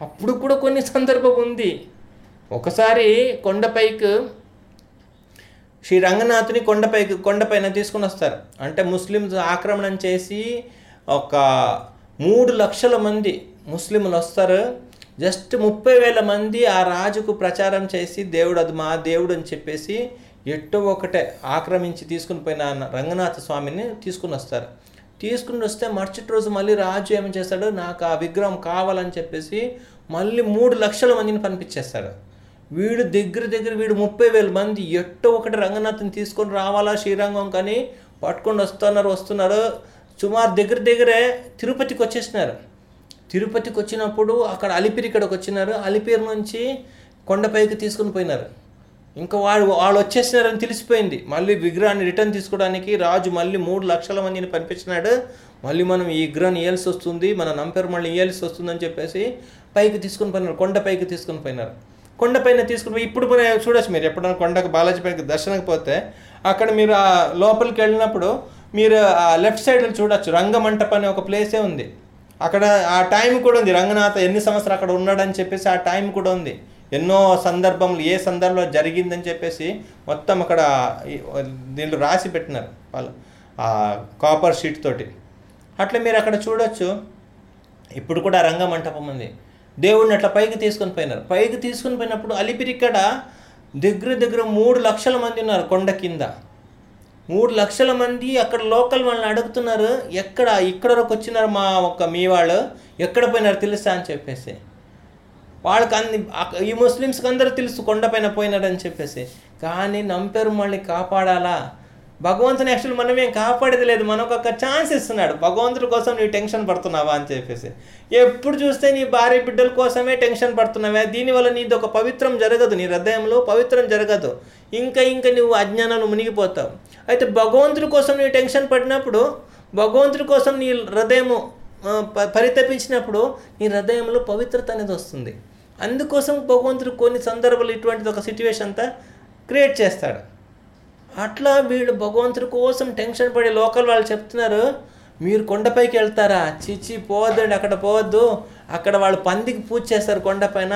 అప్పుడు కూడా కొన్ని సందర్భం ఉంది. ఒకసారి కొండపైకి శ్రీ రంగనాథుని కొండపైకి కొండపైన తీసుకుని వస్తారు. అంటే ముస్లిమ్స్ ఆక్రమణ చేసి ఒక మూడు లక్షల మంది ముస్లింలు వస్తారు. జస్ట్ ముప్పై వేల మంది ఆ రాజుకు ప్రచారం చేసి దేవుడు అది మా దేవుడు అని చెప్పేసి ఎట్టో ఒకటే ఆక్రమించి తీసుకుని పోయిన రంగనాథ స్వామిని తీసుకుని వస్తారు. తీసుకుని వస్తే మరుసటి రోజు మళ్ళీ రాజు ఏం చేస్తాడు? నాకు ఆ విగ్రహం కావాలని చెప్పేసి మళ్ళీ మూడు లక్షల మందిని పంపించేస్తాడు. వీడు దగ్గర దగ్గర వీడు ముప్పై వేల మంది ఎట్టో ఒకటి రంగనాథ్ని తీసుకొని రావాలా శ్రీరంగం కానీ? పట్టుకొని వస్తున్నారు వస్తున్నారు. సుమారు దగ్గర దగ్గరే తిరుపతికి వచ్చేసినారు. తిరుపతికి వచ్చినప్పుడు అక్కడ అలిపిరి ఇక్కడికి వచ్చినారు. అలిపిరి నుంచి కొండపైకి తీసుకుని పోయినారు. ఇంకా వాడు వాళ్ళు వచ్చేసినారని తెలిసిపోయింది. మళ్ళీ విగ్రహాన్ని రిటర్న్ తీసుకోవడానికి రాజు మళ్ళీ మూడు లక్షల మందిని పంపించినాడు. మళ్ళీ మనం ఈ విగ్రహాన్ని ఇయ్యాల్సి వస్తుంది మన నంపేరు మళ్ళీ ఇయ్యాల్సి వస్తుందని చెప్పేసి పైకి తీసుకుని పోయినారు. కొండ పైకి తీసుకుని పోయినారు. కొండపైన తీసుకుని పోయి ఇప్పుడు మనం చూడొచ్చు మీరు. ఎప్పుడైనా కొండకు బాలాజీ పైకి దర్శనకు పోతే అక్కడ మీరు ఆ లోపలికి వెళ్ళినప్పుడు మీరు ఆ లెఫ్ట్ సైడ్ చూడొచ్చు. రంగమంటపం అనే ఒక ప్లేసే ఉంది. అక్కడ ఆ టైం కూడా ఉంది. రంగనాథ ఎన్ని సంవత్సరాలు అక్కడ ఉన్నాడని చెప్పేసి ఆ టైం కూడా ఉంది. ఎన్నో సందర్భంలో ఏ సందర్భంలో జరిగిందని చెప్పేసి మొత్తం అక్కడ దీనిలో దీంట్లో రాసి పెట్టినారు వాళ్ళు ఆ కాపర్ షీట్ తోటి. అట్లా మీరు అక్కడ చూడొచ్చు. ఇప్పుడు కూడా రంగమంటపం ఉంది. దేవుడిని అట్లా పైకి తీసుకొని పోయినారు. పైకి తీసుకొని పోయినప్పుడు అలిపిరిక్కడ దగ్గర దగ్గర మూడు లక్షల మంది ఉన్నారు కొండ కింద. మూడు లక్షల మంది అక్కడ లోకల్ వాళ్ళని అడుగుతున్నారు ఎక్కడ ఇక్కడ వరకు వచ్చినారు మా ఒక మీ వాళ్ళు ఎక్కడ పోయినారు తెలుసా అని చెప్పేసి. వాళ్ళకి అన్ని ఈ ముస్లిమ్స్కి అందరూ తెలుసు కొండపైన పోయినాడని చెప్పేసి. కానీ నంపేరు మళ్ళీ కాపాడాలా? భగవంతుని యాక్చువల్ మనమేం కాపాడేది లేదు. మనకు ఒక ఛాన్స్ ఇస్తున్నాడు. భగవంతుడి కోసం నీవు టెన్షన్ పడుతున్నావా అని చెప్పేసి. ఎప్పుడు చూస్తే నీ భార్య బిడ్డల కోసమే టెన్షన్ పడుతున్నావా? దీనివల్ల నీది ఒక పవిత్రం జరగదు. నీ హృదయంలో పవిత్రం జరగదు. ఇంకా ఇంకా నువ్వు అజ్ఞానంలో మునిగిపోతావు. అయితే భగవంతుడి కోసం నీవు టెన్షన్ పడినప్పుడు భగవంతుడి కోసం నీ హృదయము ప- పరితపించినప్పుడు నీ హృదయంలో పవిత్రత అనేది వస్తుంది. అందుకోసం భగవంతుడు కొన్ని సందర్భాలు ఇటువంటిది ఒక సిచ్యువేషన్ అంతా క్రియేట్ చేస్తాడు. అట్లా వీళ్ళు భగవంతుడి కోసం టెన్షన్ పడి లోకల్ వాళ్ళు చెప్తున్నారు మీరు కొండపైకి వెళ్తారా? చిచి పోవద్దండి అక్కడ పోవద్దు. అక్కడ వాళ్ళు పందికి పూజ చేస్తారు కొండపైన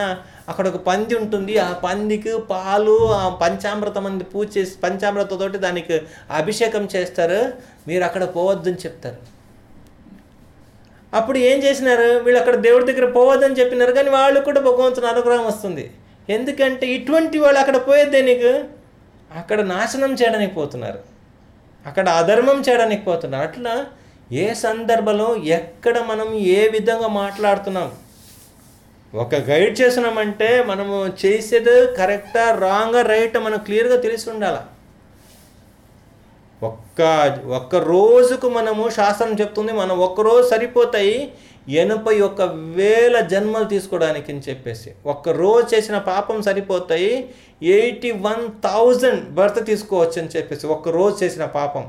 అక్కడ ఒక పంది ఉంటుంది ఆ పందికి పాలు ఆ పంచామృతం అంది పూజ చేసి పంచామృతతోటి దానికి అభిషేకం చేస్తారు. మీరు అక్కడ పోవద్దు అని చెప్తారు. అప్పుడు ఏం చేసినారు? వీళ్ళు అక్కడ దేవుడి దగ్గర పోవద్దని చెప్పినారు కానీ వాళ్ళు కూడా భగవంతుని అనుగ్రహం వస్తుంది. ఎందుకంటే ఇటువంటి వాళ్ళు అక్కడ పోయేదే నీకు అక్కడ నాశనం చేయడానికి పోతున్నారు. అక్కడ అధర్మం చేయడానికి పోతున్నారు. అట్లా ఏ సందర్భంలో ఎక్కడ మనం ఏ విధంగా మాట్లాడుతున్నాం? ఒక గైడ్ చేసినామంటే మనము చేసేది కరెక్టా రాంగా రైట్ మనం క్లియర్గా తెలిసి ఉండాలి? ఒక్క ఒక్క రోజుకు మనము శాస్త్రం చెప్తుంది మనం ఒక్క రోజు సరిపోతాయి ఎనభై ఒక్క వేల జన్మలు తీసుకోవడానికి అని చెప్పేసి. ఒక్క రోజు చేసిన పాపం సరిపోతాయి ఎయిటీ వన్ థౌజండ్ బర్త్ తీసుకోవచ్చు అని చెప్పేసి ఒక్క రోజు చేసిన పాపం.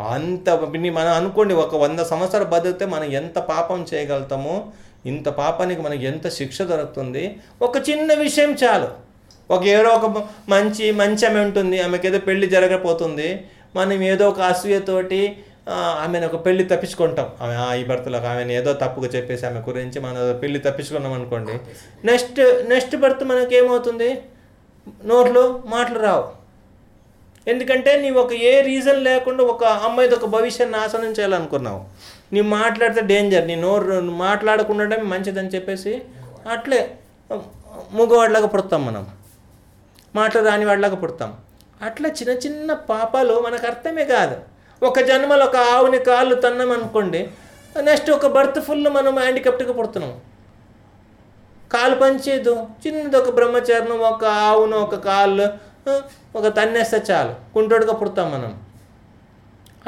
అంత మనం అనుకోండి ఒక వంద సంవత్సరాలు బతికితే మనం ఎంత పాపం చేయగలుగుతామో ఇంత పాపానికి మనకి ఎంత శిక్ష దొరుకుతుంది. ఒక చిన్న విషయం చాలు. ఒక ఏదో ఒక మంచి మంచి ఆమె ఉంటుంది ఆమెకేదో పెళ్ళి పెళ్ళి జరగపోతుంది మనం ఏదో ఒక అసూయతోటి ఆమెను ఒక పెళ్ళి తప్పించుకుంటాం. ఆమె ఆ, ఈ భర్తలకు ఆమెను ఏదో తప్పుగా చెప్పేసి ఆమె గురించి మనం పెళ్ళి తప్పించుకున్నాం అనుకోండి. నెక్స్ట్ నెక్స్ట్ భర్త మనకి ఏమవుతుంది నోట్లో మాటలు రావు. ఎందుకంటే నీవు ఒక ఏ రీజన్ లేకుండా ఒక అమ్మాయిది ఒక భవిష్యత్ నాశనం చేయాలనుకున్నావు. నీ మాట్లాడితే డేంజర్ నీ నోరు మాట్లాడకుండా మంచిదని చెప్పేసి అట్లే మగవాడిలాగా పుడతాం మనం. మాటలు రాని వాడిలాగా పుడతాం. అట్లా చిన్న చిన్న పాపాలు మనకు అర్థమే కాదు. ఒక జన్మలో ఒక ఆవుని కాళ్ళు తన్నాం అనుకోండి నెక్స్ట్ ఒక బర్త్ ఫుల్ మనం హ్యాండిక్యాప్ట్గా పుడుతున్నాం. కాలు పనిచేయదు. చిన్నది ఒక బ్రహ్మచరణం ఒక ఆవును ఒక కాళ్ళు ఒక తన్నేస్తే చాలు. కుంటోడుగా పుడతాం మనం.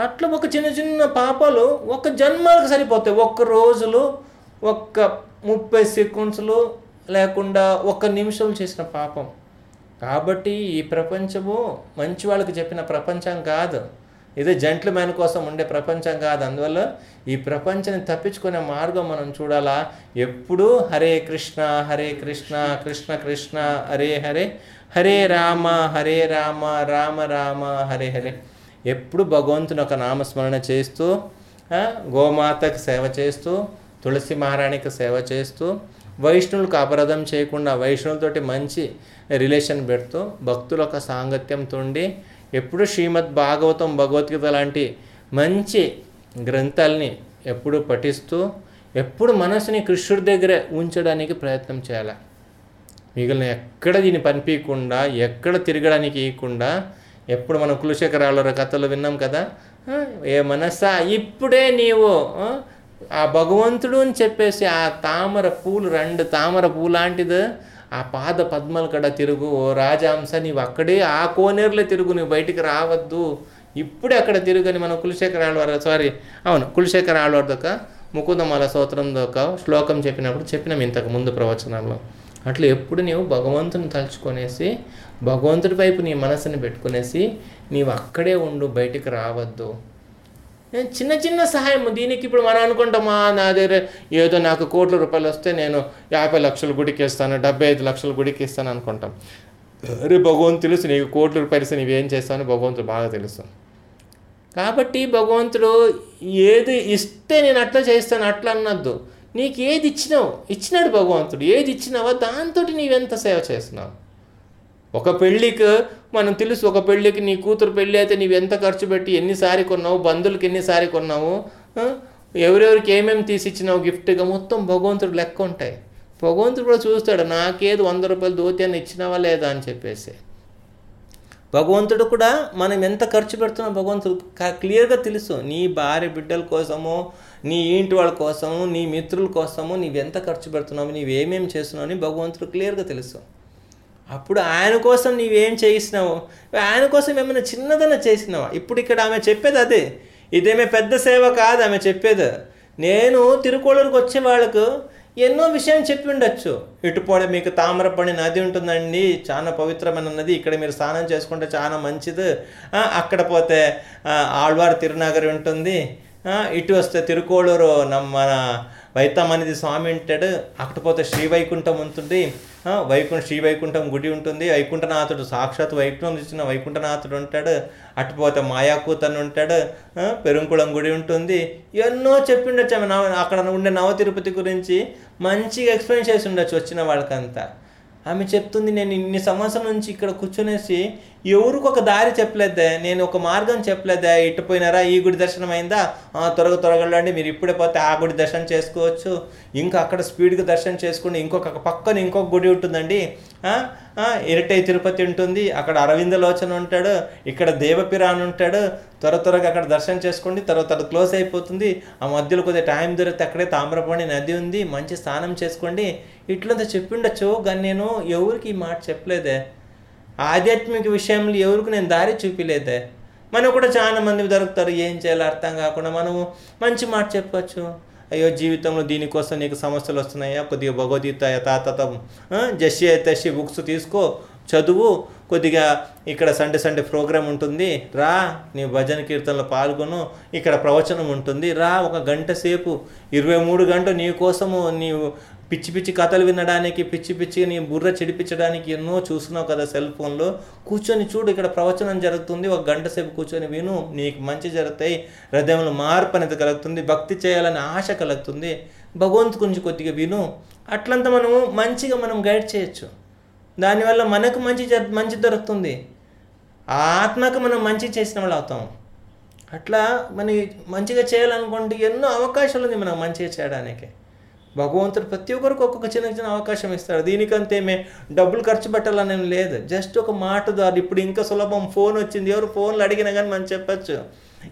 అట్లా ఒక చిన్న చిన్న పాపాలు ఒక జన్మలకు సరిపోతాయి. ఒక్క రోజులు ఒక్క ముప్పై సెకండ్స్లు లేకుండా ఒక్క నిమిషం చేసిన పాపం. కాబట్టి ఈ ప్రపంచము మంచి వాళ్ళకి చెప్పిన ప్రపంచం కాదు. ఇదే జంట్లు మ్యాన్ కోసం ఉండే ప్రపంచం కాదు. అందువల్ల ఈ ప్రపంచాన్ని తప్పించుకునే మార్గం మనం చూడాలా? ఎప్పుడు హరే కృష్ణ హరే కృష్ణ కృష్ణ కృష్ణ హరే హరే హరే రామ హరే రామ రామ రామ హరే హరే. ఎప్పుడు భగవంతుని ఒక నామస్మరణ చేస్తూ గోమాతకు సేవ చేస్తూ తులసి మహారాణికి సేవ చేస్తూ వైష్ణవులకు అపరాధం చేయకుండా వైష్ణవులతోటి మంచి రిలేషన్ పెడుతూ భక్తుల యొక్క సాంగత్యంతో ఎప్పుడు శ్రీమద్ భాగవతం భగవద్గీత లాంటి మంచి గ్రంథాలని ఎప్పుడు పఠిస్తూ ఎప్పుడు మనసుని కృష్ణుడి దగ్గర ఉంచడానికి ప్రయత్నం చేయాలి. మిగిలిన ఎక్కడ దీన్ని పనిపించకుండా ఎక్కడ తిరగడానికి ఇవ్వకుండా ఎప్పుడు మనం కులశేఖరాల కథలు విన్నాం కదా ఏ మనసా ఇప్పుడే నీవు ఆ, ఆ భగవంతుడు అని చెప్పేసి ఆ తామర పూలు రెండు తామర పూ లాంటిది ఆ పాద పద్మల కడ తిరుగు ఓ రాజాంశ నీవు అక్కడే ఆ కోనేరులో తిరుగు నువ్వు బయటికి రావద్దు. ఇప్పుడే అక్కడ తిరుగని మనం కులశేఖర ఆళ్వారు సారీ అవును కులశేఖర ఆళ్వారి దొక్క ముకుందమాల స్తోత్రం దొక్క శ్లోకం చెప్పినప్పుడు చెప్పినాం ఇంతకు ముందు ప్రవచనంలో. అట్లా ఎప్పుడు నీవు భగవంతుని తలుచుకొనేసి భగవంతుడి వైపు నీ మనసుని పెట్టుకునేసి నీవు అక్కడే ఉండు బయటికి రావద్దు. నేను చిన్న చిన్న సహాయం దీనికి ఇప్పుడు మనం అనుకుంటామా? నా దగ్గర ఏదో నాకు కోట్ల రూపాయలు వస్తే నేను యాభై లక్షల గుడికి ఇస్తాను డెబ్బై ఐదు లక్షల గుడికి ఇస్తాను అనుకుంటాం. అరే భగవంతు తెలుసు నీకు కోట్ల రూపాయలు ఇస్తే నీవేం చేస్తానో భగవంతుడు బాగా తెలుసు. కాబట్టి భగవంతుడు ఏది ఇస్తే నేను అట్లా చేస్తాను అట్లా అన్నద్దు నీకు ఏది ఇచ్చినావు? ఇచ్చినాడు భగవంతుడు. ఏది ఇచ్చినావో దాంతో నీవెంత సేవ చేస్తున్నావు? ఒక పెళ్ళికి మనం తెలుసు ఒక పెళ్ళికి నీ కూతురు పెళ్ళి అయితే నీవు ఎంత ఖర్చు పెట్టి ఎన్నిసారి కొన్నావు బంధువులకి ఎన్నిసారి కొన్నావు ఎవరెవరికి ఏమేమి తీసిచ్చినావు గిఫ్ట్గా మొత్తం భగవంతుడు లెక్క ఉంటాయి. భగవంతుడు కూడా చూస్తాడు నాకేది వంద రూపాయలు దోత్యాన్ని ఇచ్చినావా లేదా అని చెప్పేసి. భగవంతుడు కూడా మనం ఎంత ఖర్చు పెడుతున్నాం భగవంతుడు క్లియర్గా తెలుసు. నీ భార్య బిడ్డల కోసము నీ ఇంటి వాళ్ళ కోసము నీ మిత్రుల కోసము నీవెంత ఖర్చు పెడుతున్నావు నీవేమేమి చేస్తున్నావు అని భగవంతుడు క్లియర్గా తెలుసు. అప్పుడు ఆయన కోసం నీవేం చేయిస్తున్నావు ఆయన కోసం ఏమైనా చిన్నదన చేసినావా? ఇప్పుడు ఇక్కడ ఆమె చెప్పేది అదే. ఇదేమే పెద్ద సేవ కాదు ఆమె చెప్పేది. నేను తిరుకోళూరుకు వచ్చే వాళ్ళకు ఎన్నో విషయం చెప్పి ఉండొచ్చు. ఇటుపోడ మీకు తామరపడి నది ఉంటుందండి. చాలా పవిత్రమైన నది. ఇక్కడ మీరు స్నానం చేసుకుంటే చాలా మంచిది. అక్కడ పోతే ఆళ్వారు ఆళ్వార్ తిరునగరి ఉంటుంది. ఇటు వస్తే తిరుకోళూరు నమ్మ మన వైతమనిది స్వామి ఉంటాడు అక్కడ పోతే శ్రీ వైకుంఠం ఉంటుంది వైకుంఠ శ్రీ వైకుంఠం గుడి ఉంటుంది. వైకుంఠనాథుడు సాక్షాత్ వైకుంఠం ఇచ్చిన వైకుంఠనాథుడు ఉంటాడు. అటు పోతే మాయాకూతన్ ఉంటాడు. పెరుంకుళం గుడి ఉంటుంది. ఎన్నో చెప్పిండొచ్చు ఆమె అక్కడ ఉండే నవ తిరుపతి గురించి. మంచిగా ఎక్స్ప్లెయిన్ చేసి ఉండొచ్చు వచ్చిన వాళ్ళకంతా. ఆమె చెప్తుంది నేను ఇన్ని సంవత్సరం నుంచి ఇక్కడ కూర్చునేసి ఎవరికి ఒక దారి చెప్పలేదే నేను ఒక మార్గం చెప్పలేదే ఇటు పోయినారా ఈ గుడి దర్శనం అయిందా? త్వరగా త్వరగా మీరు ఇప్పుడే పోతే ఆ గుడి దర్శనం చేసుకోవచ్చు. ఇంకా అక్కడ స్పీడ్గా దర్శనం చేసుకుని ఇంకొక పక్కన ఇంకొక గుడి ఉంటుందండి. ఇరటై తిరుపతి ఉంటుంది అక్కడ అరవింద లోచన ఉంటాడు ఇక్కడ దేవపిరాన్ ఉంటాడు. త్వర త్వరగా అక్కడ దర్శనం చేసుకోండి తర్వాత క్లోజ్ అయిపోతుంది. ఆ మధ్యలో కొద్దిగా టైం దొరికితే అక్కడే తామ్రపాణి నది ఉంది మంచి స్నానం చేసుకోండి. ఇట్లంతా చెప్పిండొచ్చు కానీ నేను ఎవరికి ఈ మాట చెప్పలేదే. ఆధ్యాత్మిక విషయంలో ఎవరికి నేను దారి చూపిలేదే. మనకు కూడా చాలా మంది దొరుకుతారు ఏం చేయాలో అర్థం కాకుండా మనము మంచి మాట చెప్పవచ్చు అయ్యో జీవితంలో దీనికోసం నీకు సమస్యలు వస్తున్నాయా? కొద్దిగా భగవద్గీత యథాతథం జస్సి తస్సి బుక్స్ తీసుకో చదువు. కొద్దిగా ఇక్కడ సండే సండే ప్రోగ్రామ్ ఉంటుంది. రా నీ భజన కీర్తనలో పాల్గొను. ఇక్కడ ప్రవచనం ఉంటుంది. రా ఒక గంట సేపు ఇరవై మూడు గంటలు నీ కోసము నీవు పిచ్చి పిచ్చి కథలు వినడానికి పిచ్చి పిచ్చి నీ బుర్ర చెడిపించడానికి ఎన్నో చూస్తున్నావు కదా సెల్ ఫోన్లో. కూర్చొని చూడు ఇక్కడ ప్రవచనం జరుగుతుంది. ఒక గంట సేపు కూర్చొని విను. నీకు మంచి జరుగుతాయి. హృదయంలో మార్పు అనేది కలుగుతుంది. భక్తి చేయాలనే ఆశ కలుగుతుంది. భగవంతు గురించి కొద్దిగా విను. అట్లంతా మనము మంచిగా మనం గైడ్ చేయొచ్చు. దానివల్ల మనకు మంచి జ మంచి దొరుకుతుంది. ఆ ఆత్మకు మనం మంచి చేసిన వాళ్ళు అవుతాం. అట్లా మన మంచిగా చేయాలనుకుంటే ఎన్నో అవకాశాలు ఉంది మనం మంచిగా చేయడానికి. భగవంతుడు ప్రతి ఒక్కరికి ఒక్కొక్క చిన్న చిన్న అవకాశం ఇస్తాడు. దీనికంతే మే డబ్బులు ఖర్చు పెట్టాలనేం లేదు. జస్ట్ ఒక మాట ద్వారా ఇప్పుడు ఇంకా సులభం. ఫోన్ వచ్చింది. ఎవరు ఫోన్లు అడిగినా కానీ మనం చెప్పచ్చు.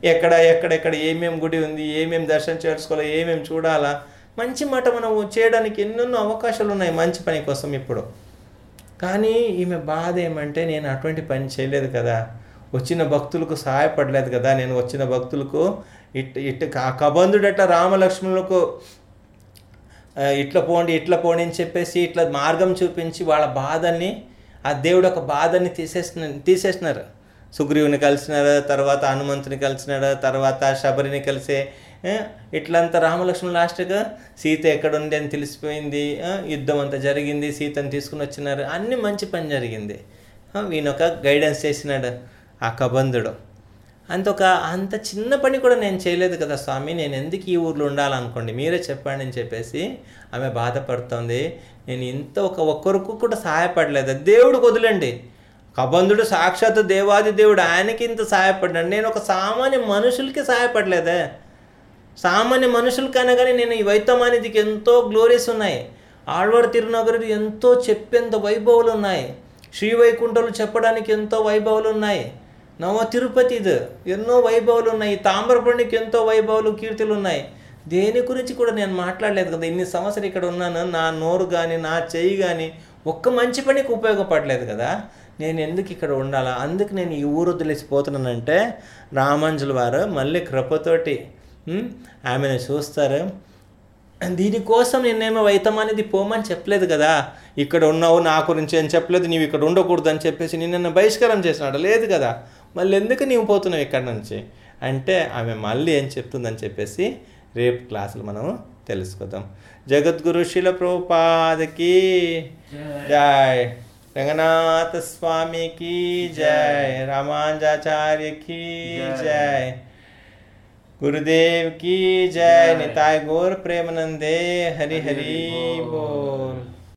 ఎక్కడ ఎక్కడెక్కడ ఏమేమి గుడి ఉంది ఏమేమి దర్శనం చేసుకోవాలా ఏమేమి చూడాలా? మంచి మాట మనం చేయడానికి ఎన్నెన్నో అవకాశాలు ఉన్నాయి మంచి పని కోసం ఇప్పుడు. కానీ ఈమె బాధ ఏమంటే నేను అటువంటి పని చేయలేదు కదా. వచ్చిన భక్తులకు సహాయపడలేదు కదా. నేను వచ్చిన భక్తులకు ఇట్ ఇట్ కబంధుడట రామలక్ష్మణులకు ఇట్లా పోండి ఇట్లా పోండి అని చెప్పేసి ఇట్లా మార్గం చూపించి వాళ్ళ బాధల్ని ఆ దేవుడు ఒక బాధని తీసేసిన తీసేసినారు. సుగ్రీవుని కలిసినారు తర్వాత హనుమంతుని కలిసినాడు తర్వాత శబరిని కలిసే ఇట్లంతా రామలక్ష్మణ్ లాస్ట్గా సీత ఎక్కడ ఉంది అని తెలిసిపోయింది యుద్ధం అంతా జరిగింది సీతను తీసుకుని వచ్చినారు అన్ని మంచి పని జరిగింది. ఈయన ఒక గైడెన్స్ చేసినాడు ఆ కబంధుడు. అంత ఒక అంత చిన్న పని కూడా నేను చేయలేదు కదా స్వామి. నేను ఎందుకు ఈ ఊర్లో ఉండాలనుకోండి? మీరే చెప్పండి అని చెప్పేసి ఆమె బాధపడుతోంది. నేను ఇంత ఒక ఒక్కరికి కూడా సహాయపడలేదు. దేవుడు వదిలండి. కబంధుడు సాక్షాత్ దేవాది దేవుడు. ఆయనకి ఇంత సహాయపడ్డాడు. నేను ఒక సామాన్య మనుషులకి సహాయపడలేదే. సామాన్య మనుషులకైనా కానీ నేను ఈ వైతమానిదికి ఎంతో గ్లోరీస్ ఉన్నాయి. ఆళ్వార్ తిరునగరు ఎంతో చెప్పేంత వైభవాలు ఉన్నాయి. శ్రీవైకుంఠలు చెప్పడానికి ఎంతో వైభవాలు ఉన్నాయి. నవ తిరుపతి ఇది. ఎన్నో వైభవాలు ఉన్నాయి తామ్రపర్ణికి ఎంతో వైభవాలు కీర్తులు ఉన్నాయి దేని గురించి కూడా నేను మాట్లాడలేదు కదా. ఇన్ని సంవత్సరాలు ఇక్కడ ఉన్నాను. నా నోరు కానీ నా చెయ్యి కానీ ఒక్క మంచి పనికి ఉపయోగపడలేదు కదా. నేను ఎందుకు ఇక్కడ ఉండాలా? అందుకు నేను ఈ ఊరు వదిలేసిపోతున్నానంటే రామాంజుల వారు మళ్ళీ కృపతోటి ఆమెను చూస్తారు. దీనికోసం నేనేమో వైతం అనేది పోమని చెప్పలేదు కదా. ఇక్కడ ఉన్నావు నా గురించి అని చెప్పలేదు నీవు ఇక్కడ ఉండకూడదు అని చెప్పేసి నిన్న బహిష్కారం చేసినాడు. లేదు కదా. మళ్ళీ ఎందుకు నీవు పోతున్నావు ఇక్కడ నుంచి అంటే ఆమె మళ్ళీ ఏం చెప్తుందని చెప్పేసి రేపు క్లాసులు మనం తెలుసుకుందాం జగద్గురు శిల ప్రభుపాదకి జై రంగనాథ స్వామికి జై రామాంజాచార్యకి జై गुरुदेव की जय निताय गौर प्रेमानंदे हरि हरि बोल